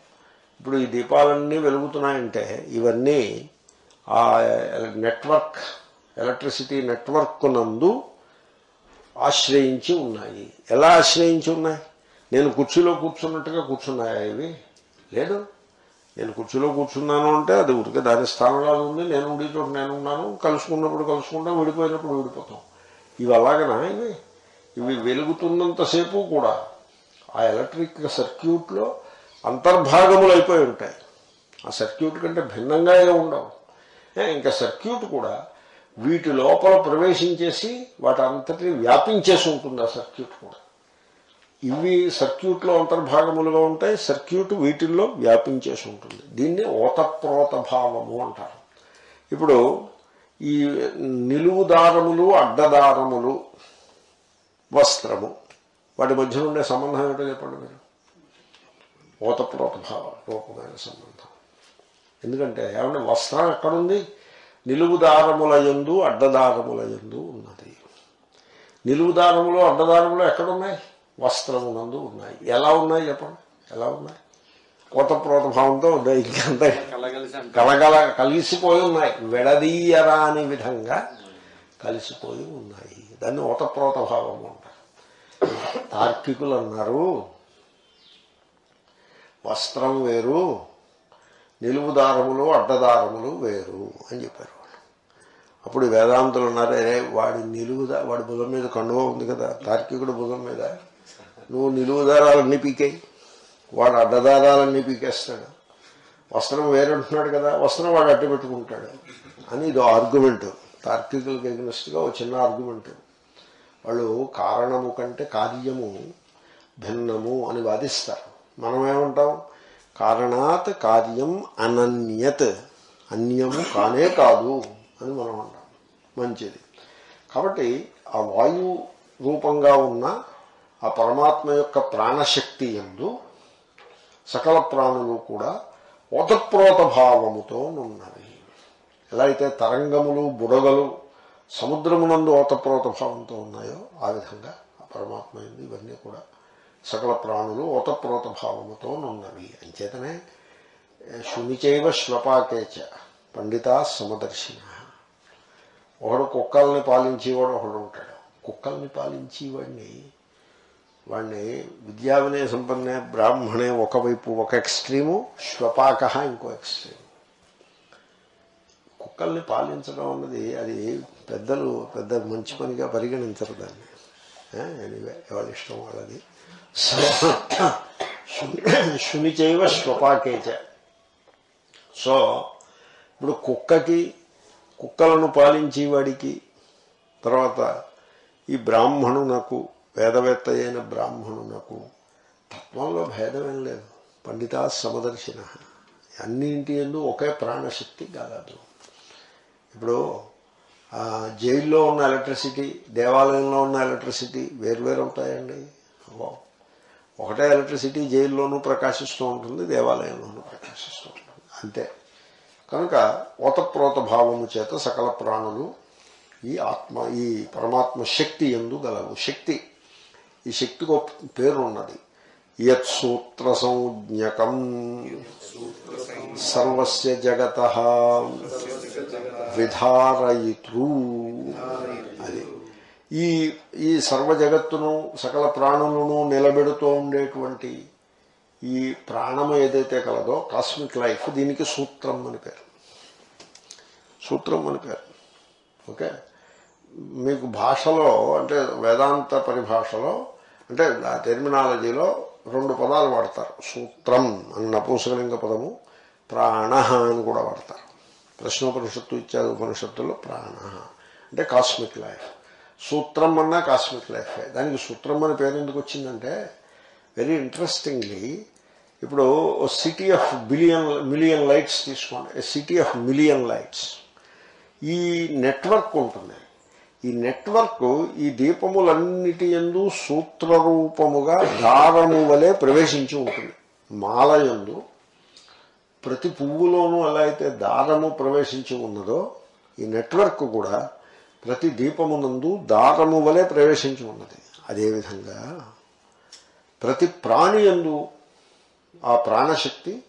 ఇప్పుడు ఈ దీపాలన్నీ వెలుగుతున్నాయంటే ఇవన్నీ ఆ నెట్వర్క్ ఎలక్ట్రిసిటీ నెట్వర్క్ నందు ఆశ్రయించి ఉన్నాయి. ఎలా ఆశ్రయించి ఉన్నాయి? నేను కుర్చీలో కూర్చున్నట్టుగా కూర్చున్నాయా ఇవి? లేదు. నేను కుర్చీలో కూర్చున్నాను అంటే అది ఉడికే దాని స్థానంలో ఉంది. నేను ఉండే చోట నేను ఉన్నాను. కలుసుకున్నప్పుడు కలుసుకుంటాం విడిపోయినప్పుడు విడిపోతాం. ఇవి అలాగనా ఇవి? ఇవి వెలుగుతున్నంతసేపు కూడా ఆ ఎలక్ట్రిక్ సర్క్యూట్లో అంతర్భాగములు అయిపోయి ఉంటాయి. ఆ సర్క్యూట్ కంటే భిన్నంగా ఏ ఉండవు. ఇంకా సర్క్యూట్ కూడా వీటి లోపల ప్రవేశించేసి వాటి అంతటిని వ్యాపించేసి ఉంటుంది ఆ సర్క్యూట్ కూడా. ఇవి సర్క్యూట్లో అంతర్భాగములుగా ఉంటాయి సర్క్యూట్ వీటిల్లో వ్యాపించేసి ఉంటుంది. దీన్ని ఓతప్రోత భావము అంటారు. ఇప్పుడు ఈ నిలువుదారములు అడ్డదారములు వస్త్రము వాటి మధ్య ఉండే సంబంధం ఏమిటో చెప్పండి మీరు? ఓతప్రోత భావ రూపమైన సంబంధం. ఎందుకంటే ఏమంటే వస్త్రం ఎక్కడుంది? నిలువు దారముల యందు అడ్డదారముల యందు ఉన్నది. నిలువు దారములు అడ్డదారములు ఎక్కడున్నాయి? వస్త్రమునందు ఉన్నాయి. ఎలా ఉన్నాయి చెప్పండి? ఎలా ఉన్నాయి? ఓతప్రోత భావంతో ఉన్నాయి. ఇంకంత కలగల కలిసిపోయి ఉన్నాయి. విడదీయరాని విధంగా కలిసిపోయి ఉన్నాయి. దాన్ని ఓతప్రోత భావము అంటారు. తార్కికులు అన్నారు వస్త్రం వేరు నిలువుదారములు అడ్డదారములు వేరు అని చెప్పారు అప్పుడు వేదాంతులు ఉన్నారు అరే వాడి నిలువుదా వాడి భుజం మీద కండువ ఉంది కదా తార్కికుడు భుజం మీద. నువ్వు నిలువుదారాలన్నీ పీకేయి. వాడు అడ్డదారాలన్నీ పీకేస్తాడు. వస్త్రం వేరంటున్నాడు కదా వస్త్రం వాడు అడ్డు పెట్టుకుంటాడు అని ఇది ఆర్గ్యుమెంట్ తార్కికులకు ఎగ్నెస్ట్గా ఒక చిన్న ఆర్గ్యుమెంట్ వాళ్ళు కారణము కంటే కార్యము భిన్నము అని వాదిస్తారు. మనం ఏమంటాం కారణాత్ కార్యం అనన్యత్. అన్యము కానే కాదు అని మనం అంటాం. మంచిది. కాబట్టి ఆ వాయు రూపంగా ఉన్న ఆ పరమాత్మ యొక్క ప్రాణశక్తి ఎందు సకల ప్రాణులు కూడా ఓతప్రోత భావముతో ఉన్నవి ఎలా అయితే తరంగములు బుడగలు సముద్రమునందు ఓతప్రోత భావంతో ఉన్నాయో ఆ విధంగా ఆ పరమాత్మ ఎందు ఇవన్నీ కూడా సకల ప్రాణులు ఓతప్రోత భావముతో ఉన్నవి అంచేతనే శునిచైవ శ్వపాకేచ పండితా సమదర్శిన. ఒకడు కుక్కల్ని పాలించేవాడు ఒకడు ఉంటాడు. కుక్కల్ని పాలించేవాడిని వాడిని విద్యా వినయ సంపన్నే బ్రాహ్మణే ఒకవైపు ఒక ఎక్స్ట్రీము శ్వపాక ఇంకో ఎక్స్ట్రీము. కుక్కల్ని పాలించడం అన్నది అది పెద్దలు పెద్ద మంచి పనిగా పరిగణించరు దాన్ని. ఎనీవే ఎవరి ఇష్టం వాళ్ళది. శుని చేయవ శ్వపాకేచ సో ఇప్పుడు కుక్కకి కుక్కలను పాలించేవాడికి తర్వాత ఈ బ్రాహ్మణునకు వేదవేత్త అయిన బ్రాహ్మణునకు తత్వంలో భేదమేం లేదు. పండితా సమదర్శిన. అన్నింటి ఎందు ఒకే ప్రాణశక్తి కాదు ఇప్పుడు జైల్లో ఉన్న ఎలక్ట్రిసిటీ దేవాలయంలో ఉన్న ఎలక్ట్రిసిటీ వేరువేరు ఉంటాయండి. ఒకటే ఎలక్ట్రిసిటీ జైల్లోనూ ప్రకాశిస్తూ ఉంటుంది దేవాలయంలోనూ ప్రకాశిస్తూ ఉంటుంది. అంతే. కనుక ఓతప్రోత భావము చేత సకల ప్రాణులు ఈ ఆత్మ ఈ పరమాత్మ శక్తి ఎందు గలవు. శక్తి. ఈ శక్తికి ఒక పేరు ఉన్నది యత్ సూత్ర సంజ్ఞకం. సర్వస్య జగత విధారయితృ. ఈ ఈ సర్వ జగత్తును సకల ప్రాణులను నిలబెడుతూ ఉండేటువంటి ఈ ప్రాణము ఏదైతే కలదో కాస్మిక్ లైఫ్ దీనికి సూత్రం అని పేరు. సూత్రం అని పేరు. ఓకే? మీకు భాషలో అంటే వేదాంత పరిభాషలో అంటే ఆ టెర్మినాలజీలో రెండు పదాలు వాడతారు. సూత్రం అని నపూంసకలింగ పదము ప్రాణ అని కూడా వాడతారు. ప్రశ్నోపనిషత్తు ఇత్యాది ఉపనిషత్తుల్లో ప్రాణ అంటే కాస్మిక్ లైఫ్ సూత్రం అన్నా కాస్మిక్ లైఫ్. దానికి సూత్రం అనే పేరు ఎందుకు వచ్చిందంటే వెరీ ఇంట్రెస్టింగ్లీ ఇప్పుడు city of billion million lights తీసుకోండి. సిటీ ఆఫ్ మిలియన్ లైట్స్ ఈ నెట్వర్క్ ఉంటుంది. ఈ నెట్వర్క్ ఈ దీపములన్నిటి ఎందు సూత్రరూపముగా దారము వలె ప్రవేశించి ఉంటుంది. మాల యందు ప్రతి పువ్వులోనూ ఎలా అయితే దారము ప్రవేశించి ఉన్నదో ఈ నెట్వర్క్ కూడా ప్రతి దీపమునందు దారము వలె ప్రవేశించి ఉన్నది. అదేవిధంగా ప్రతి ప్రాణియందు ఆ ప్రాణశక్తి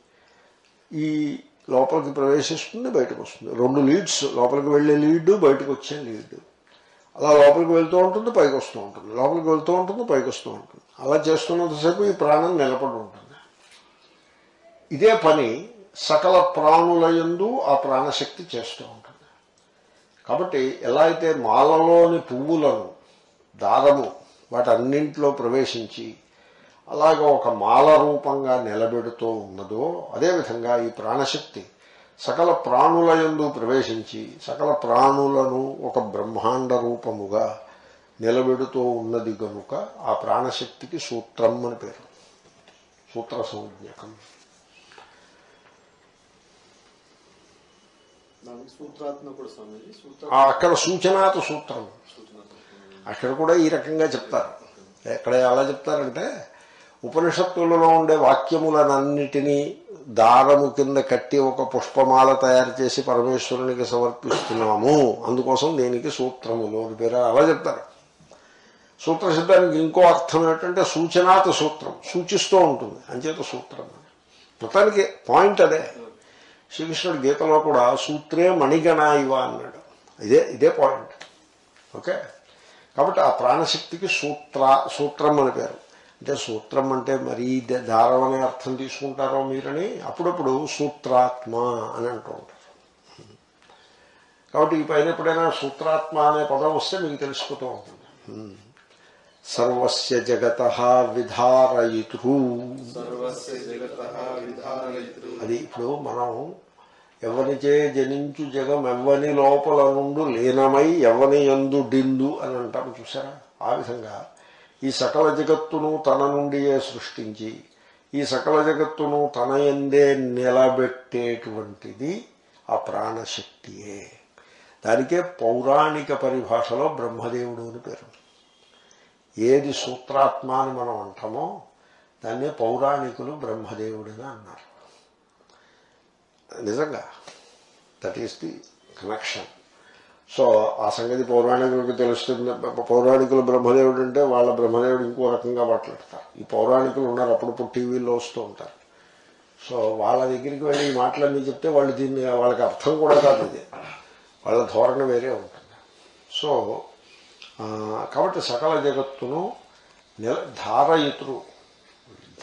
ఈ లోపలికి ప్రవేశిస్తుంది బయటకు వస్తుంది రెండు లీడ్స్ లోపలికి వెళ్ళే లీడ్ బయటకు వచ్చే లీడ్. అలా లోపలికి వెళ్తూ ఉంటుంది పైకి వస్తూ ఉంటుంది. లోపలికి వెళ్తూ ఉంటుంది పైకి వస్తూ ఉంటుంది. అలా చేస్తున్నంతసేపు ఈ ప్రాణం నిలబడి ఉంటుంది. ఇదే పని సకల ప్రాణుల యందు ఆ ప్రాణశక్తి చేస్తూ ఉంటుంది. కాబట్టి ఎలా అయితే మాలలోని పువ్వులను దారము వాటన్నింటిలో ప్రవేశించి అలాగ ఒక మాల రూపంగా నిలబెడుతూ ఉన్నదో అదేవిధంగా ఈ ప్రాణశక్తి సకల ప్రాణుల యందు ప్రవేశించి సకల ప్రాణులను ఒక బ్రహ్మాండ రూపముగా నిలబెడుతూ ఉన్నది గనుక ఆ ప్రాణశక్తికి సూత్రం అని పేరు. సూత్ర సంజ్ఞకం దానికి సూత్రాత్మ కూడా స్వామిజీ సూత్ర ఆ అక్కడ సూచనాత సూత్రం. అక్కడ కూడా ఈ రకంగా చెప్తారు. ఎక్కడ ఎలా చెప్తారంటే ఉపనిషత్తులలో ఉండే వాక్యములనన్నిటినీ దారము కింద కట్టి ఒక పుష్పమాల తయారు చేసి పరమేశ్వరునికి సమర్పిస్తున్నాము. అందుకోసం దీనికి సూత్రములు అని పేరు. అలా చెప్తారు. సూత్ర శబ్దానికి ఇంకో అర్థం ఏంటంటే సూచనాత సూత్రం. సూచిస్తూ ఉంటుంది. అంచేత సూత్రం. మొత్తానికి పాయింట్ అదే. శ్రీకృష్ణుడు గీతలో కూడా సూత్రే మణిగణ ఇవ అన్నాడు. ఇదే ఇదే పాయింట్ ఓకే? కాబట్టి ఆ ప్రాణశక్తికి సూత్ర సూత్రం అని పేరు. అంటే సూత్రం అంటే మరీ ద- దారం అనే అర్థం తీసుకుంటారో మీరని అప్పుడప్పుడు సూత్రాత్మ అని అంటూ ఉంటారు. కాబట్టి ఈ పైన ఎప్పుడైనా సూత్రాత్మ అనే పదం వస్తే మీకు తెలిసిపోతూ ఉంటుంది. సర్వస్య జగత విధారయితృ అది ఇప్పుడు మనం ఎవరిచే జనించు జగం ఎవ్వని లోపల నుండు లీనమై ఎవని ఎందు డిందు అని అంటారు చూసారా ఆ విధంగా ఈ సకల జగత్తును తన నుండియే సృష్టించి ఈ సకల జగత్తును తన ఎందే నిలబెట్టేటువంటిది ఆ ప్రాణశక్తియే. దానికే పౌరాణిక పరిభాషలో బ్రహ్మదేవుడు అని పేరు. ఏది సూత్రాత్మ అని మనం అంటామో దాన్నే పౌరాణికులు బ్రహ్మదేవుడిగా అన్నారు. నిజంగా that is the connection so ఆ సంగతి పౌరాణికులకు తెలుస్తుంది. పౌరాణికులు బ్రహ్మదేవుడు అంటే వాళ్ళ బ్రహ్మదేవుడు ఇంకో రకంగా మాట్లాడతారు. ఈ పౌరాణికులు ఉన్నారు అప్పుడప్పుడు టీవీలో వస్తూ ఉంటారు. సో వాళ్ళ దగ్గరికి వెళ్ళి ఈ మాటలన్నీ చెప్తే వాళ్ళు దీన్ని వాళ్ళకి అర్థం కూడా కాదు ఇది. వాళ్ళ ధోరణి వేరే ఉంటుంది. సో కాబట్టి సకల జగత్తును నిల ధారయితురు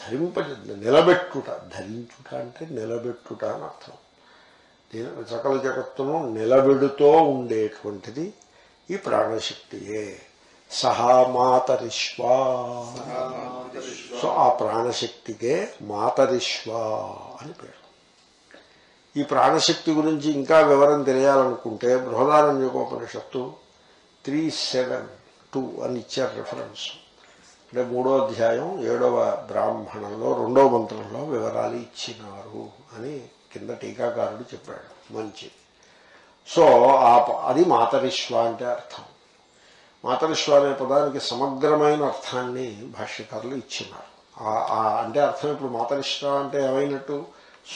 ధరింప నిలబెట్టుట ధరించుట అంటే నిలబెట్టుట అని అర్థం. సకల జగత్తును నిలబెడుతూ ఉండేటువంటిది ఈ ప్రాణశక్తియే. సహా మాతరిష్వా. సో ఆ ప్రాణశక్తికే మాతరిష్వా అని పేరు. ఈ ప్రాణశక్తి గురించి ఇంకా వివరం తెలియాలనుకుంటే బృహదారణ్యకోపనిషత్తు త్రీ సెవెన్ టూ అని ఇచ్చారు రిఫరెన్స్ అంటే మూడో అధ్యాయం ఏడవ బ్రాహ్మణంలో రెండవ మంత్రంలో వివరాలు ఇచ్చినారు అని కింద టీకాకారుడు చెప్పాడు. మంచి. సో ఆ అది మాతరిశ్వ అంటే అర్థం. మాతరిశ్వ అనే పదానికి సమగ్రమైన అర్థాన్ని భాష్యకారులు ఇచ్చినారు. అంటే అర్థం ఇప్పుడు మాతరిశ్వ అంటే ఏమైనట్టు?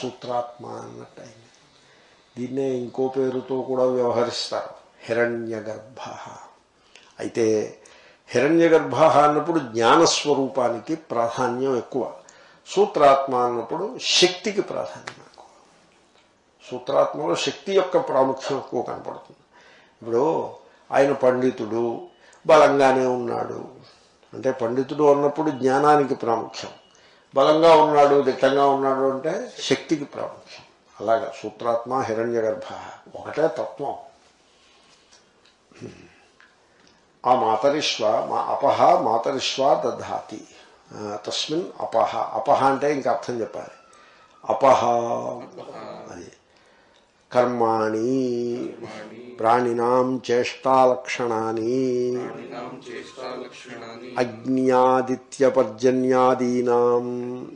సూత్రాత్మ అన్నట్టు అయింది. దీన్నే ఇంకో పేరుతో కూడా వ్యవహరిస్తారు. హిరణ్య గర్భ అయితే హిరణ్య గర్భ అన్నప్పుడు జ్ఞానస్వరూపానికి ప్రాధాన్యం ఎక్కువ. సూత్రాత్మ అన్నప్పుడు శక్తికి ప్రాధాన్యం ఎక్కువ. సూత్రాత్మలో శక్తి యొక్క ప్రాముఖ్యం ఎక్కువ కనపడుతుంది. ఇప్పుడు ఆయన పండితుడు బలంగానే ఉన్నాడు. అంటే పండితుడు అన్నప్పుడు జ్ఞానానికి ప్రాముఖ్యం. బలంగా ఉన్నాడు దిట్టంగా ఉన్నాడు అంటే శక్తికి ప్రాముఖ్యం. అలాగా సూత్రాత్మ హిరణ్య గర్భ ఒకటే తత్వం. ఆ మాతరిష్వ మా అపహ మాతరిష్వ దధాతి తస్మిన్ అపహ. అపహ అంటే ఇంకా అర్థం చెప్పాలి. అపహ. అది. కర్మాణి. ప్రాణినాం చేష్టాలక్షణాన్ని నాం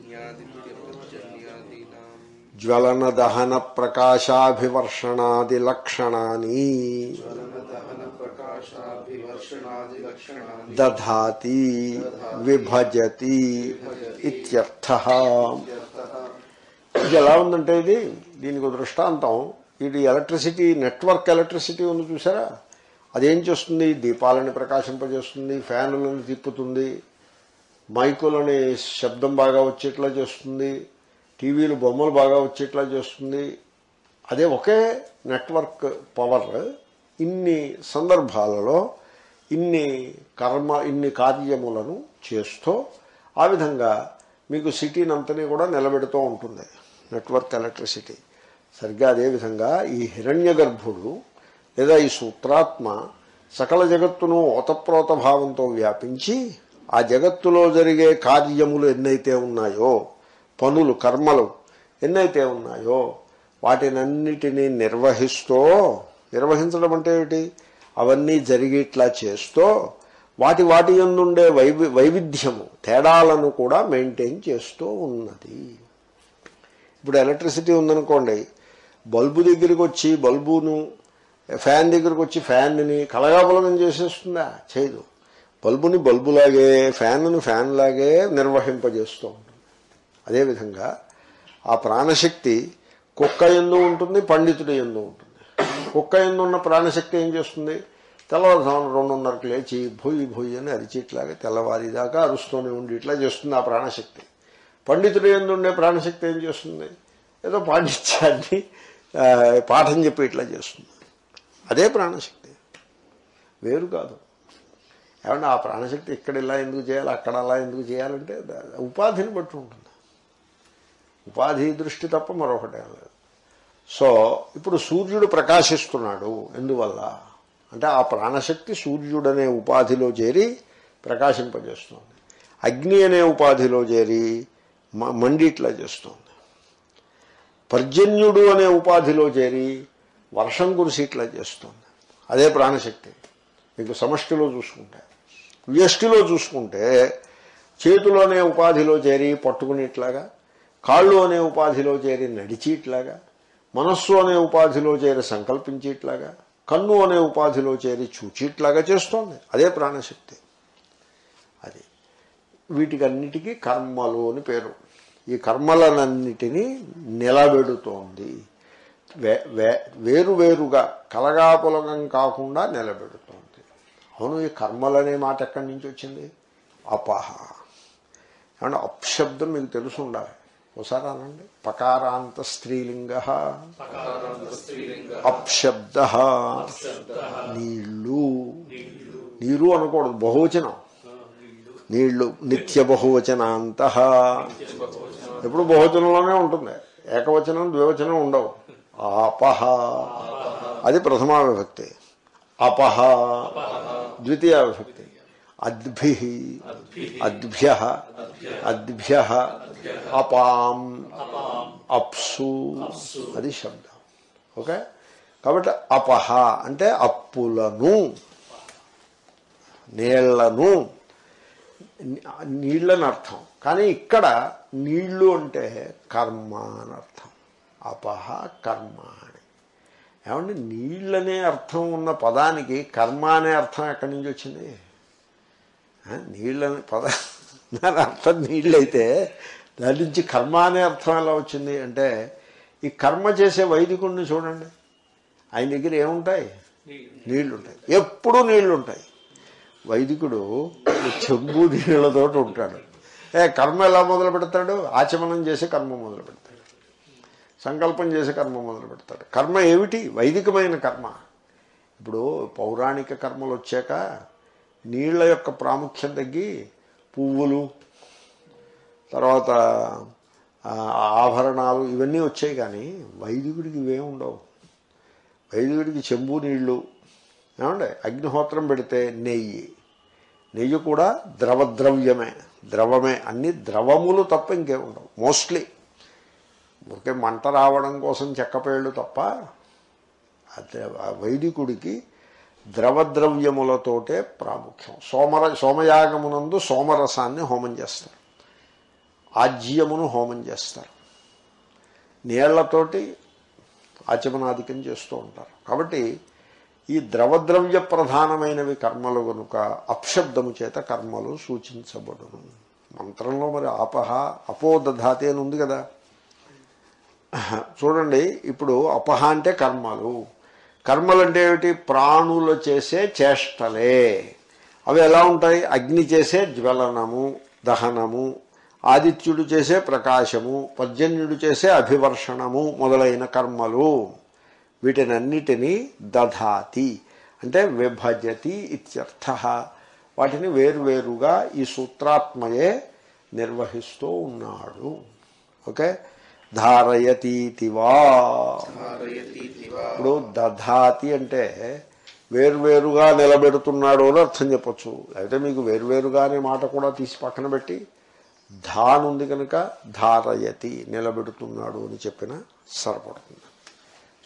జ్వలనదహన ప్రకాశాభివర్షణాది లక్షణాన్ని దధాతి విభజతి ఇత్యర్థ ఇది ఎలా ఉందంటే ఇది? దీనికి దృష్టాంతం. ఇది ఎలక్ట్రిసిటీ నెట్వర్క్ ఎలక్ట్రిసిటీ ఉంది చూసారా? అదేం చేస్తుంది? దీపాలని ప్రకాశింపజేస్తుంది ఫ్యానులను తిప్పుతుంది మైకులని శబ్దం బాగా వచ్చేట్లా చేస్తుంది టీవీలు బొమ్మలు బాగా వచ్చేట్లా చేస్తుంది. అదే ఒకే నెట్వర్క్ పవర్ ఇన్ని సందర్భాలలో ఇన్ని కర్మ ఇన్ని కార్యములను చేస్తూ ఆ విధంగా మీకు సిటీని అంతని కూడా నిలబెడుతూ ఉంటుంది. నెట్వర్క్ ఎలక్ట్రిసిటీ సరిగ్గా అదేవిధంగా ఈ హిరణ్య గర్భుడు లేదా ఈ సూత్రాత్మ సకల జగత్తును ఓతప్రోత భావంతో వ్యాపించి ఆ జగత్తులో జరిగే కార్యములు ఎన్నైతే ఉన్నాయో పనులు కర్మలు ఎన్నైతే ఉన్నాయో వాటినన్నిటినీ నిర్వహిస్తూ నిర్వహించడం అంటే ఏమిటి? అవన్నీ జరిగేట్లా చేస్తూ వాటి వాటి ఎందుండే వైవి వైవిధ్యము తేడాలను కూడా మెయింటైన్ చేస్తూ ఉన్నది. ఇప్పుడు ఎలక్ట్రిసిటీ ఉందనుకోండి బల్బు దగ్గరికి వచ్చి బల్బును ఫ్యాన్ దగ్గరికి వచ్చి ఫ్యాన్ని కలగాపులగం చేసేస్తుందా? చేయదు. బల్బుని బల్బులాగే ఫ్యాన్ను ఫ్యాన్ లాగే నిర్వహింపజేస్తూ ఉంటుంది. అదేవిధంగా ఆ ప్రాణశక్తి కుక్క ఎందు ఉంటుంది పండితుడు ఎందు ఉంటుంది. కుక్క ఎందున్న ప్రాణశక్తి ఏం చేస్తుంది? తెల్లవారుజామున రెండున్నరకు లేచి భూయి భూయి అని అరిచిట్లాగా తెల్లవారిదాకా అరుస్తూనే ఉండి ఇట్లా చేస్తుంది ఆ ప్రాణశక్తి. పండితుడు ఎందుండే ప్రాణశక్తి ఏం చేస్తుంది? ఏదో పాండిత్యాన్ని పాఠం చెప్పి ఇట్లా చేస్తుంది. అదే ప్రాణశక్తి. వేరు కాదు. ఏమంటే ఆ ప్రాణశక్తి ఇక్కడ ఇలా ఎందుకు చేయాలి అక్కడ అలా ఎందుకు చేయాలంటే ఉపాధిని బట్టి ఉంటుంది. ఉపాధి దృష్టి తప్ప మరొకటే లేదు. సో ఇప్పుడు సూర్యుడు ప్రకాశిస్తున్నాడు. ఎందువల్ల? అంటే ఆ ప్రాణశక్తి సూర్యుడనే ఉపాధిలో చేరి ప్రకాశింపజేస్తుంది. అగ్ని అనే ఉపాధిలో చేరి మ- చేస్తుంది. పర్జన్యుడు అనే ఉపాధిలో చేరి వర్షం కురిసి ఇట్లా చేస్తుంది. అదే ప్రాణశక్తి. మీకు సమష్టిలో చూసుకుంటే వ్యష్టిలో చూసుకుంటే చేతులు అనే ఉపాధిలో చేరి పట్టుకుని ఇట్లాగా కాళ్ళు అనే ఉపాధిలో చేరి నడిచి ఇట్లాగా మనస్సు అనే ఉపాధిలో చేరి సంకల్పించి ఇట్లాగా కన్ను అనే ఉపాధిలో చేరి చూచి ఇట్లాగా చేస్తోంది. అదే ప్రాణశక్తి. అది వీటికన్నిటికీ కర్మలు అని పేరు. ఈ కర్మలనన్నిటినీ నిలబెడుతోంది. వే వే వేరువేరుగా కలగాపులగం కాకుండా నిలబెడుతోంది. అవును ఈ కర్మలనే మాట ఎక్కడి నుంచి వచ్చింది? అపహ. అండ్ అప్శబ్దం మీకు తెలుసు ఉండాలి ఒకసారి అనండి పకారాంత స్త్రీలింగ. అప్శబ్ద. నీళ్ళు నీరు అనకూడదు బహువచనం. నీళ్ళు. నిత్య బహువచనాంత. ఎప్పుడు బహువచనంలోనే ఉంటుంది. ఏకవచనం ద్వివచనం ఉండవు. ఆపహ అది ప్రథమా విభక్తి అపహ ద్వితీయ విభక్తి అద్భి. అద్భ్య. అద్భ్య. అపాం. అప్సు. అది శబ్దం. ఓకే? కాబట్టి అపహ అంటే అప్పులను. నీళ్ళను. నీళ్ళని అర్థం. కానీ ఇక్కడ నీళ్ళు అంటే కర్మ అని అర్థం. అపహ కర్మ అని. ఏమంటే నీళ్ళనే అర్థం ఉన్న పదానికి కర్మ అనే అర్థం ఎక్కడి నుంచి వచ్చింది? నీళ్ళని పద దాని అర్థం నీళ్ళైతే దాని నుంచి కర్మ అనే అర్థం ఎలా వచ్చింది అంటే ఈ కర్మ చేసే వైదికుడిని చూడండి. ఆయన దగ్గర ఏముంటాయి? నీళ్ళుంటాయి. ఎప్పుడూ నీళ్ళుంటాయి. వైదికుడు చెంబు నీళ్ళతోటి ఉంటాడు. ఏ కర్మ ఎలా మొదలు పెడతాడు? ఆచమనం చేసి కర్మ మొదలు పెడతాడు. సంకల్పం చేసి కర్మ మొదలు పెడతాడు. కర్మ ఏమిటి? వైదికమైన కర్మ. ఇప్పుడు పౌరాణిక కర్మలు వచ్చాక నీళ్ళ యొక్క ప్రాముఖ్యం తగ్గి పువ్వులు తర్వాత ఆభరణాలు ఇవన్నీ వచ్చాయి కానీ వైదికుడికి ఇవే ఉండవు. వైదికుడికి చెంబు నీళ్ళు ఏమండి? అగ్నిహోత్రం పెడితే నెయ్యి. నెయ్యి కూడా ద్రవద్రవ్యమే. ద్రవమే. అన్ని ద్రవములు తప్ప ఇంకే ఉండవు. మోస్ట్లీ ఊరికే మంట రావడం కోసం చెక్కపేళ్ళు తప్ప ఆ వైదికుడికి ద్రవద్రవ్యములతోటే ప్రాముఖ్యం. సోమర సోమయాగమునందు సోమరసాన్ని హోమం చేస్తారు. ఆజ్యమును హోమం చేస్తారు. నీళ్ళతోటి ఆచమనాధికం చేస్తూ ఉంటారు. కాబట్టి ఈ ద్రవద్రవ్య ప్రధానమైనవి కర్మలు కనుక అప్శబ్దము చేత కర్మలు సూచించబడును. మంత్రంలో మరి ఆపహ అపోదధాతి అని ఉంది కదా. చూడండి ఇప్పుడు అపహ అంటే కర్మలు. కర్మలు అంటే ఏమిటి? ప్రాణులు చేసే చేష్టలే. అవి ఎలా ఉంటాయి? అగ్ని చేసే జ్వలనము దహనము ఆదిత్యుడు చేసే ప్రకాశము పర్జన్యుడు చేసే అభివర్షణము మొదలైన కర్మలు. వీటినన్నిటినీ దధాతి అంటే విభజతి ఇత్యర్థ. వాటిని వేరువేరుగా ఈ సూత్రాత్మయే నిర్వహిస్తూ ఉన్నాడు. ఓకే? ధారయతీతివా ఇప్పుడు దధాతి అంటే వేరువేరుగా నిలబెడుతున్నాడు అని అర్థం చెప్పచ్చు. అయితే మీకు వేరువేరుగా అనే మాట కూడా తీసి పక్కన పెట్టి ధాన్ ఉంది కనుక ధారయతి నిలబెడుతున్నాడు అని చెప్పిన సరిపడుతుంది.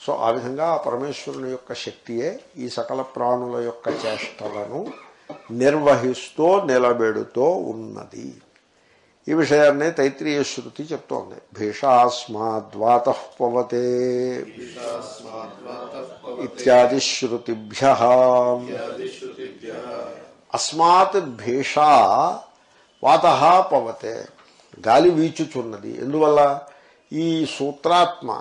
సో ఆ విధంగా ఆ పరమేశ్వరుని యొక్క శక్తియే ఈ సకల ప్రాణుల యొక్క చేష్టలను నిర్వహిస్తూ నిలబెడుతూ ఉన్నది. ఈ విషయాన్నే తైత్రీయ శృతి చెప్తోంది. భీషాస్మాద్వాత పవతే ఇత్యాది శృతిభ్య అస్మాత్ భీషా వాత పవతే. గాలి వీచుచున్నది. ఎందువల్ల? ఈ సూత్రాత్మ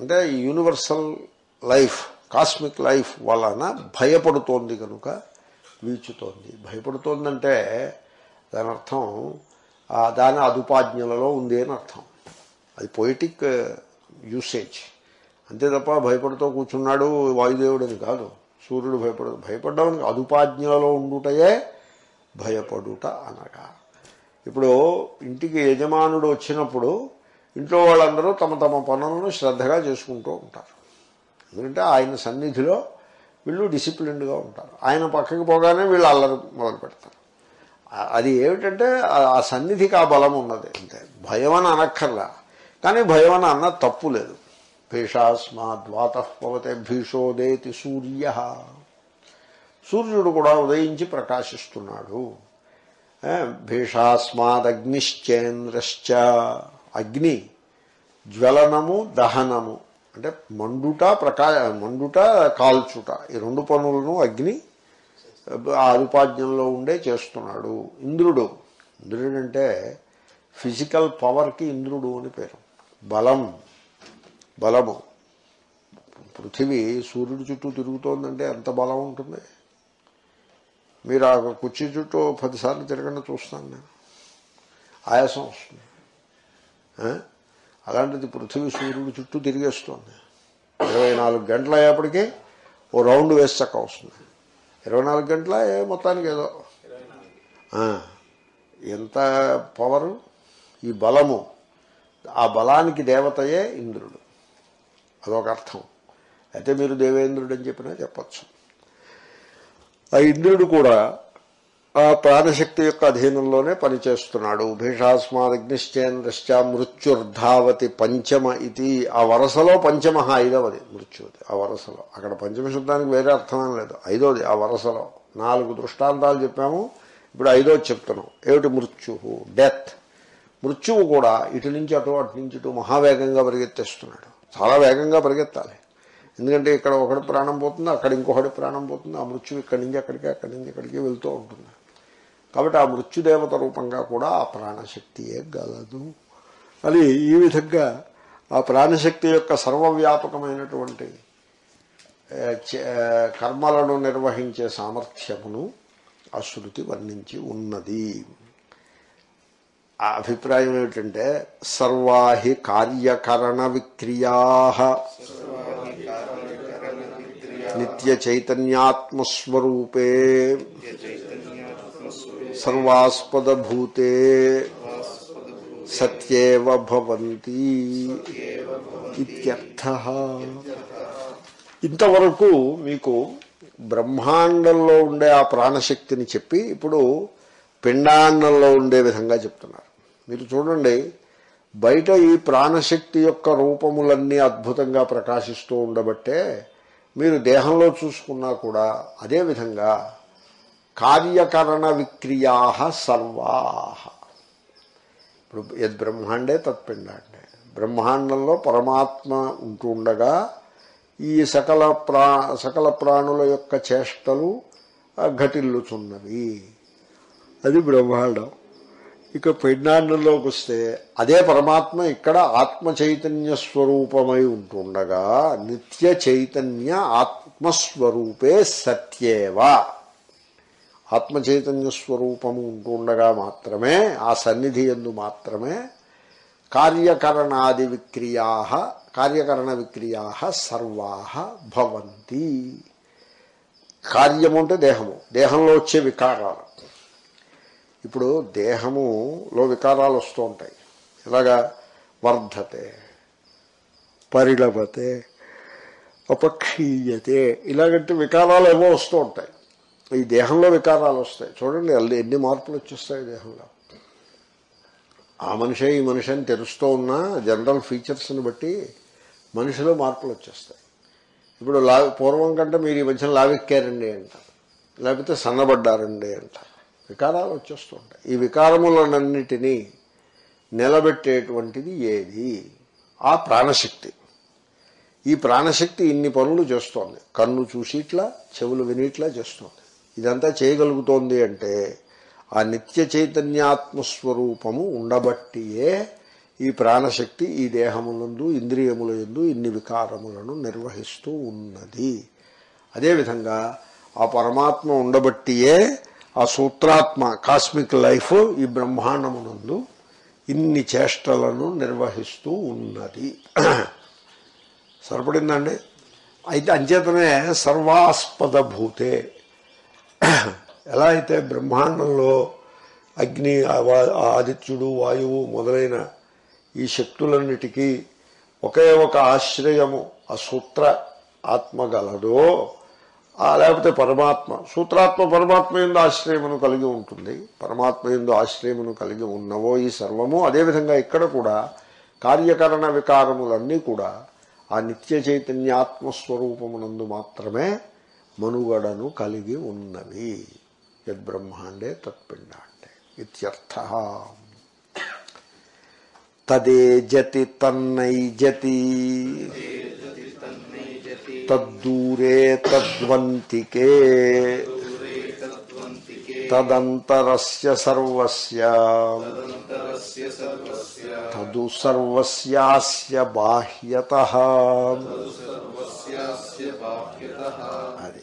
అంటే ఈ యూనివర్సల్ లైఫ్ కాస్మిక్ లైఫ్ వలన భయపడుతోంది కనుక వీచుతోంది. భయపడుతోందంటే దాని అర్థం దాని అదుపాజ్ఞలలో ఉంది అని అర్థం. అది పొయిటిక్ యూసేజ్ uh, అంతే తప్ప భయపడుతూ కూర్చున్నాడు వాయుదేవుడని కాదు. సూర్యుడు భయపడ భయపడ్డానికి అదుపాజ్ఞలలో ఉండుటయే భయపడుట అనగా. ఇప్పుడు ఇంటికి యజమానుడు వచ్చినప్పుడు ఇంట్లో వాళ్ళందరూ తమ తమ పనులను శ్రద్ధగా చేసుకుంటూ ఉంటారు. ఎందుకంటే ఆయన సన్నిధిలో వీళ్ళు డిసిప్లిన్డ్గా ఉంటారు. ఆయన పక్కకి పోగానే వీళ్ళు అల్లరి మొదలు పెడతారు. అది ఏమిటంటే ఆ- సన్నిధికి ఆ బలం ఉన్నది. అంతే భయం అని అనక్కర్లా. కానీ భయం అని అన్న తప్పు లేదు. భీషాస్మాద్వాత పవతే భీషోదేతి సూర్య. సూర్యుడు కూడా ఉదయించి ప్రకాశిస్తున్నాడు. భీషాస్మాదగ్నిశ్చేంద్రశ్చ. అగ్ని జ్వలనము దహనము. అంటే మండుట ప్రకా మండుట కాల్చుట. ఈ రెండు పనులను అగ్ని ఆ ఉండే చేస్తున్నాడు. ఇంద్రుడు. ఇంద్రుడు అంటే ఫిజికల్ పవర్కి ఇంద్రుడు అని పేరు. బలం బలము. పృథివీ సూర్యుడి చుట్టూ తిరుగుతోందంటే ఎంత బలం ఉంటుంది? మీరు ఆ కుర్చీ చుట్టూ పదిసార్లు తిరగండి చూస్తాను నేను. ఆయాసం వస్తుంది. అలాంటిది పృథివీ సూర్యుడు చుట్టూ తిరిగేస్తుంది. ఇరవై నాలుగు గంటలు అయ్యేప్పటికీ ఓ రౌండ్ వేసాక వస్తుంది. ఇరవై నాలుగు గంటల ఏ మొత్తానికి ఏదో? ఎంత పవరు? ఈ బలము. ఆ బలానికి దేవతయే ఇంద్రుడు. అదొక అర్థం. అయితే మీరు దేవేంద్రుడు అని చెప్పినా చెప్పచ్చు. ఆ ఇంద్రుడు కూడా ఆ ప్రాణశక్తి యొక్క అధీనంలోనే పనిచేస్తున్నాడు. భీషాస్మాదగ్నిశ్చేంద్రశ్చ మృత్యుర్ధావతి పంచమ ఇది. ఆ వరసలో పంచమ ఐదవది. మృత్యుది ఆ వరసలో. అక్కడ పంచమ శబ్దానికి వేరే అర్థమేం లేదు. ఐదోది ఆ వరసలో. నాలుగు దృష్టాంతాలు చెప్పాము. ఇప్పుడు ఐదోది చెప్తున్నాం. ఏమిటి మృత్యు డెత్. మృత్యువు కూడా ఇటు నుంచి అటు అటు నుంచి ఇటు మహావేగంగా పరిగెత్తేస్తున్నాడు. చాలా వేగంగా పరిగెత్తాలి. ఎందుకంటే ఇక్కడ ఒకటి ప్రాణం పోతుంది అక్కడ ఇంకొకటి ప్రాణం పోతుంది ఆ మృత్యు ఇక్కడి నుంచి అక్కడికి అక్కడి నుంచి అక్కడికి వెళ్తూ ఉంటుంది. కాబట్టి ఆ మృత్యుదేవత రూపంగా కూడా ఆ ప్రాణశక్తియే గలదు. అది ఈ విధంగా ఆ ప్రాణశక్తి యొక్క సర్వవ్యాపకమైనటువంటి చే- కర్మలను నిర్వహించే సామర్థ్యమును ఆ శృతి వర్ణించి ఉన్నది. ఆ అభిప్రాయం ఏమిటంటే సర్వాహి కార్యకరణ విక్రియా. నిత్య చైతన్యాత్మస్వరూపే. సర్వాస్పద భూతే సత్యేవ భవంతి ఇత్యర్థ. ఇంతవరకు మీకు బ్రహ్మాండంలో ఉండే ఆ ప్రాణశక్తిని చెప్పి ఇప్పుడు పిండాండంలో ఉండే విధంగా చెప్తున్నారు. మీరు చూడండి బయట ఈ ప్రాణశక్తి యొక్క రూపములన్నీ అద్భుతంగా ప్రకాశిస్తూ ఉండబట్టే మీరు దేహంలో చూసుకున్నా కూడా అదే విధంగా కార్యకరణ విక్రియా సర్వా. ఇప్పుడు యద్ బ్రహ్మాండే తత్పిండాండే బ్రహ్మాండంలో పరమాత్మ ఉంటుండగా ఈ సకల ప్రా సకల ప్రాణుల యొక్క చేష్టలు ఘటిల్లుచున్నవి. అది బ్రహ్మాండం. ఇక పిండాండంలోకి వస్తే అదే పరమాత్మ ఇక్కడ ఆత్మ చైతన్య స్వరూపమై ఉంటుండగా నిత్య చైతన్య ఆత్మస్వరూపే సత్యేవ. ఆత్మ చైతన్య స్వరూపము ఉంటుండగా మాత్రమే ఆ సన్నిధి ఎందు మాత్రమే కార్యకరణాది విక్రియా కార్యకరణ విక్రియా సర్వా భవంతి. కార్యము అంటే దేహము. దేహంలో వచ్చే వికారాలు. ఇప్పుడు దేహములో వికారాలు వస్తూ ఉంటాయి. ఇలాగా వర్ధతే పరిణమతే అపక్షీయతే ఇలాగంటే వికారాలు ఏవో వస్తూ ఉంటాయి. ఈ దేహంలో వికారాలు వస్తాయి. చూడండి ఎన్ని మార్పులు వచ్చేస్తాయి దేహంలో. ఆ మనిషే ఈ మనిషి అని తెలుస్తూ ఉన్న జనరల్ ఫీచర్స్ని బట్టి మనిషిలో మార్పులు వచ్చేస్తాయి. ఇప్పుడు లా పూర్వం కంటే మీరు ఈ మధ్యన లావెక్కారండి అంటారు. లేకపోతే సన్నబడ్డారండి అంటారు. వికారాలు వచ్చేస్తూ ఉంటాయి ఈ వికారములనన్నిటినీ నిలబెట్టేటువంటిది ఏది? ఆ ప్రాణశక్తి. ఈ ప్రాణశక్తి ఇన్ని పనులు చేస్తోంది. కన్ను చూసి ఇట్లా చెవులు వినిట్లా చేస్తోంది. ఇదంతా చేయగలుగుతోంది అంటే ఆ నిత్య చైతన్యాత్మస్వరూపము ఉండబట్టియే ఈ ప్రాణశక్తి ఈ దేహములందు ఇంద్రియముల యందు ఇన్ని వికారములను నిర్వహిస్తూ ఉన్నది. అదేవిధంగా ఆ పరమాత్మ ఉండబట్టియే ఆ సూత్రాత్మ కాస్మిక్ లైఫ్ ఈ బ్రహ్మాండమునందు ఇన్ని చేష్టలను నిర్వహిస్తూ ఉన్నది. సరిపడిందండి? అయితే అంచేతనే సర్వాస్పద భూతే ఎలా అయితే బ్రహ్మాండంలో అగ్ని ఆ- ఆదిత్యుడు వాయువు మొదలైన ఈ శక్తులన్నిటికీ ఒకే ఒక ఆశ్రయము ఆ సూత్ర ఆత్మ గలదో లేకపోతే పరమాత్మ. సూత్రాత్మ పరమాత్మ ఎందు ఆశ్రయమును కలిగి ఉంటుంది. పరమాత్మ ఎందు ఆశ్రయమును కలిగి ఉన్నవో ఈ సర్వము. అదేవిధంగా ఇక్కడ కూడా కార్యకరణ వికారములన్నీ కూడా ఆ నిత్య చైతన్యాత్మస్వరూపమునందు మాత్రమే మనుగడను కలిగి ఉన్నవి. యద్బ్రహ్మాండే తత్పిండాండే ఇత్యర్థ. తదేజతి తన్నైజతి తద్దూరే తద్వంతికే. తదంతరస్య సర్వస్య. తదు సర్వస్యాస్య బాహ్యత. అది.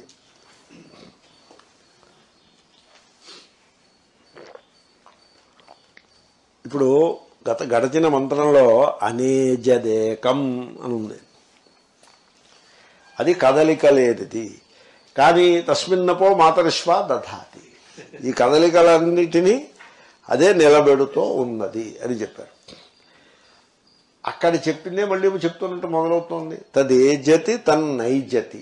ఇప్పుడు గత గడచిన మంత్రంలో అనేజదేకం అని ఉంది అది కదలిక లేనిది. కానీ తస్మిన్నపో మాతరిష్వా దధాతి. ఈ కదలికలన్నిటినీ అదే నిలబెడుతూ ఉన్నది అని చెప్పారు. అక్కడ చెప్పిందే మళ్ళీ చెప్తున్నట్టు మొదలవుతోంది. తదేజతి తన్నైజతి.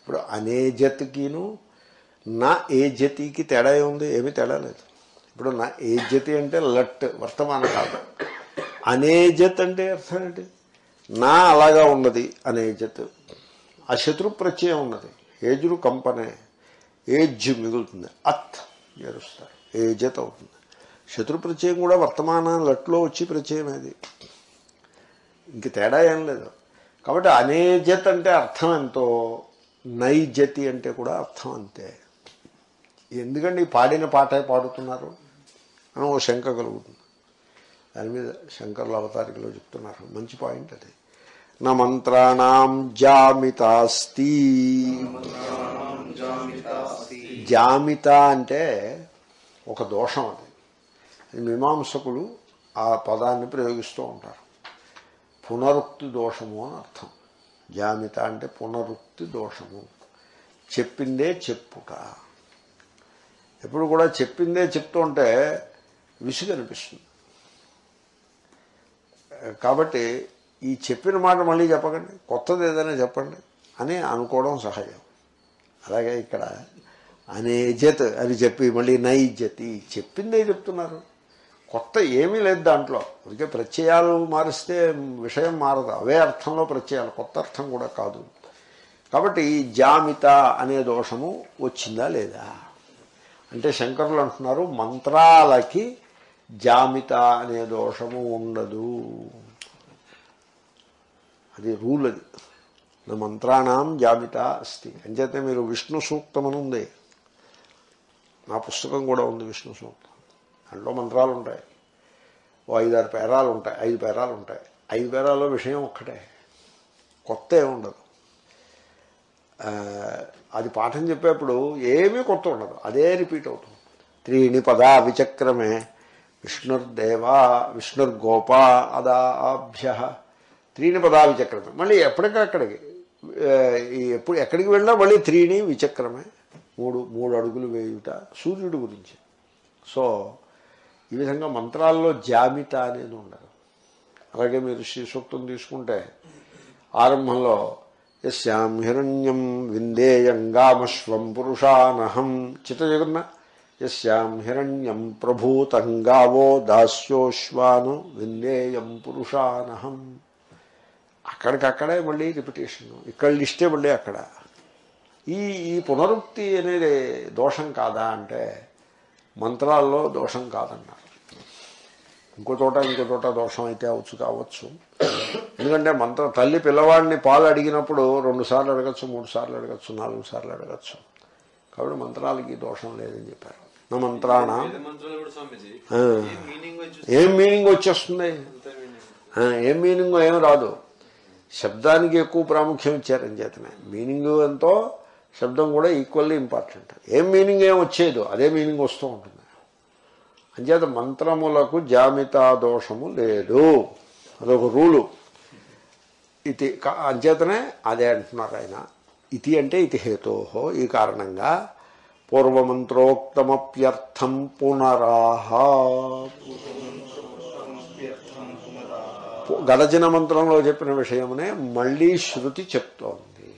ఇప్పుడు అనేజతికిను నా ఏజతికి తేడా ఉంది ఏమీ తేడా లేదు. ఇప్పుడు నా ఏజతి అంటే లట్ వర్తమాన కాలం అనేజత్ అంటే అర్థం ఏంటి? నా అలాగా ఉన్నది అనేజత్. ఆ శత్రు ప్రత్యయం ఉన్నది. ఏజురు కంపనే ఏజ్ మిగులుతుంది. అత్ ఏడుస్తారు ఏజత్ అవుతుంది. శత్రు ప్రత్యయం కూడా వర్తమాన లట్లో వచ్చి ప్రత్యయం అది. ఇంక తేడా ఏం లేదు. కాబట్టి అనేజత్ అంటే అర్థం ఎంతో నైజతి అంటే కూడా అర్థం అంతే. ఎందుకండి ఈ పాడిన పాటే పాడుతున్నారు? అని ఓ శంక కలుగుతుంది. దాని మీద శంకర్ల అవతారికలో చెప్తున్నారు. మంచి పాయింట్ అది. నా మంత్రాణం జామితాస్తి. జామిత అంటే ఒక దోషం అది. అది మీమాంసకులు ఆ పదాన్ని ప్రయోగిస్తూ ఉంటారు. పునరుక్తి దోషము అని అర్థం. జామిత అంటే పునరుక్తి దోషము. చెప్పిందే చెప్పుట. ఎప్పుడు కూడా చెప్పిందే చెప్తూ ఉంటే విసుగనిపిస్తుంది. కాబట్టి ఈ చెప్పిన మాట మళ్ళీ చెప్పకండి కొత్తది ఏదైనా చెప్పండి అని అనుకోవడం సహజం. అలాగే ఇక్కడ అనేజత్ అని చెప్పి మళ్ళీ నైజతి చెప్పిందే చెప్తున్నారు. కొత్త ఏమీ లేదు దాంట్లో. అందుకే ప్రత్యయాలు మారిస్తే విషయం మారదు. అవే అర్థంలో ప్రత్యయాలు కొత్త అర్థం కూడా కాదు. కాబట్టి ఈ జామిత అనే దోషము వచ్చిందా లేదా? అంటే శంకరులు అంటున్నారు మంత్రాలకి జామిత అనే దోషము ఉండదు. అది రూల్ అది. నా మంత్రాణం జాబితా అస్తి. అంచేతే మీరు విష్ణు సూక్తం అని ఉంది. నా పుస్తకం కూడా ఉంది విష్ణు సూక్తం. దాంట్లో మంత్రాలు ఉంటాయి. ఓ ఐదారు పేరాలు ఉంటాయి. ఐదు పేరాలు ఉంటాయి. ఐదు పేరాల్లో విషయం ఒక్కటే. కొత్త ఏముండదు ఉండదు. అది పాఠం చెప్పేప్పుడు ఏమీ కొత్త ఉండదు. అదే రిపీట్ అవుతుంది. త్రీణి పద విచక్రమే. విష్ణుర్దేవా విష్ణుర్గోప అదాభ్య త్రీని పదా విచక్రమే. మళ్ళీ ఎప్పటికక్కడికి ఎప్పుడు ఎక్కడికి వెళ్ళినా మళ్ళీ త్రీని విచక్రమే. మూడు మూడు అడుగులు వేయుట సూర్యుడు గురించి. సో ఈ విధంగా మంత్రాల్లో జామిత అనేది ఉండదు. అలాగే మీరు శ్రీ సూక్తం తీసుకుంటే ఆరంభంలో యశ్యాం హిరణ్యం విందేయంగామశ్వం పురుషానహం చిత్తజగన్న. యశ్యాం హిరణ్యం ప్రభూతంగావో దాస్యోశ్వాను విందేయం పురుషానహం. అక్కడికక్కడే మళ్ళీ రిపిటేషన్. ఇక్కడ లిస్టే మళ్ళీ అక్కడ. ఈ ఈ పునరుక్తి అనేది దోషం కాదా అంటే మంత్రాల్లో దోషం కాదన్నారు. ఇంకో చోట ఇంకో చోట దోషం అయితే అవచ్చు కావచ్చు. ఎందుకంటే మంత్ర తల్లి పిల్లవాడిని పాలు అడిగినప్పుడు రెండు సార్లు అడగచ్చు మూడు సార్లు అడగచ్చు నాలుగు సార్లు అడగచ్చు. కాబట్టి మంత్రాలకి దోషం లేదని చెప్పారు. నా మంత్రాన. ఏం మీనింగ్ వచ్చేస్తుంది? ఏం మీనింగ్ ఏం రాదు. శబ్దానికి ఎక్కువ ప్రాముఖ్యం ఇచ్చారని చేతనే. మీనింగ్ ఎంతో శబ్దం కూడా ఈక్వల్లీ ఇంపార్టెంట్ ఏం మీనింగ్ ఏం వచ్చేదో అదే మీనింగ్ వస్తూ ఉంటుంది. అంచేత మంత్రములకు జామితా దోషము లేదు. అదొక రూలు. ఇది అంచేతనే అదే అంటున్నారు ఆయన. ఇది అంటే ఇది హేతోహో ఈ కారణంగా పూర్వమంత్రోక్తమప్యర్థం పునరాహ. గడజన మంత్రంలో చెప్పిన విషయమునే మళ్ళీ శృతి చెప్తోంది.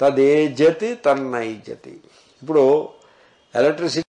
తదేజతి తన్నైజతి. ఇప్పుడు ఎలక్ట్రిసిటీ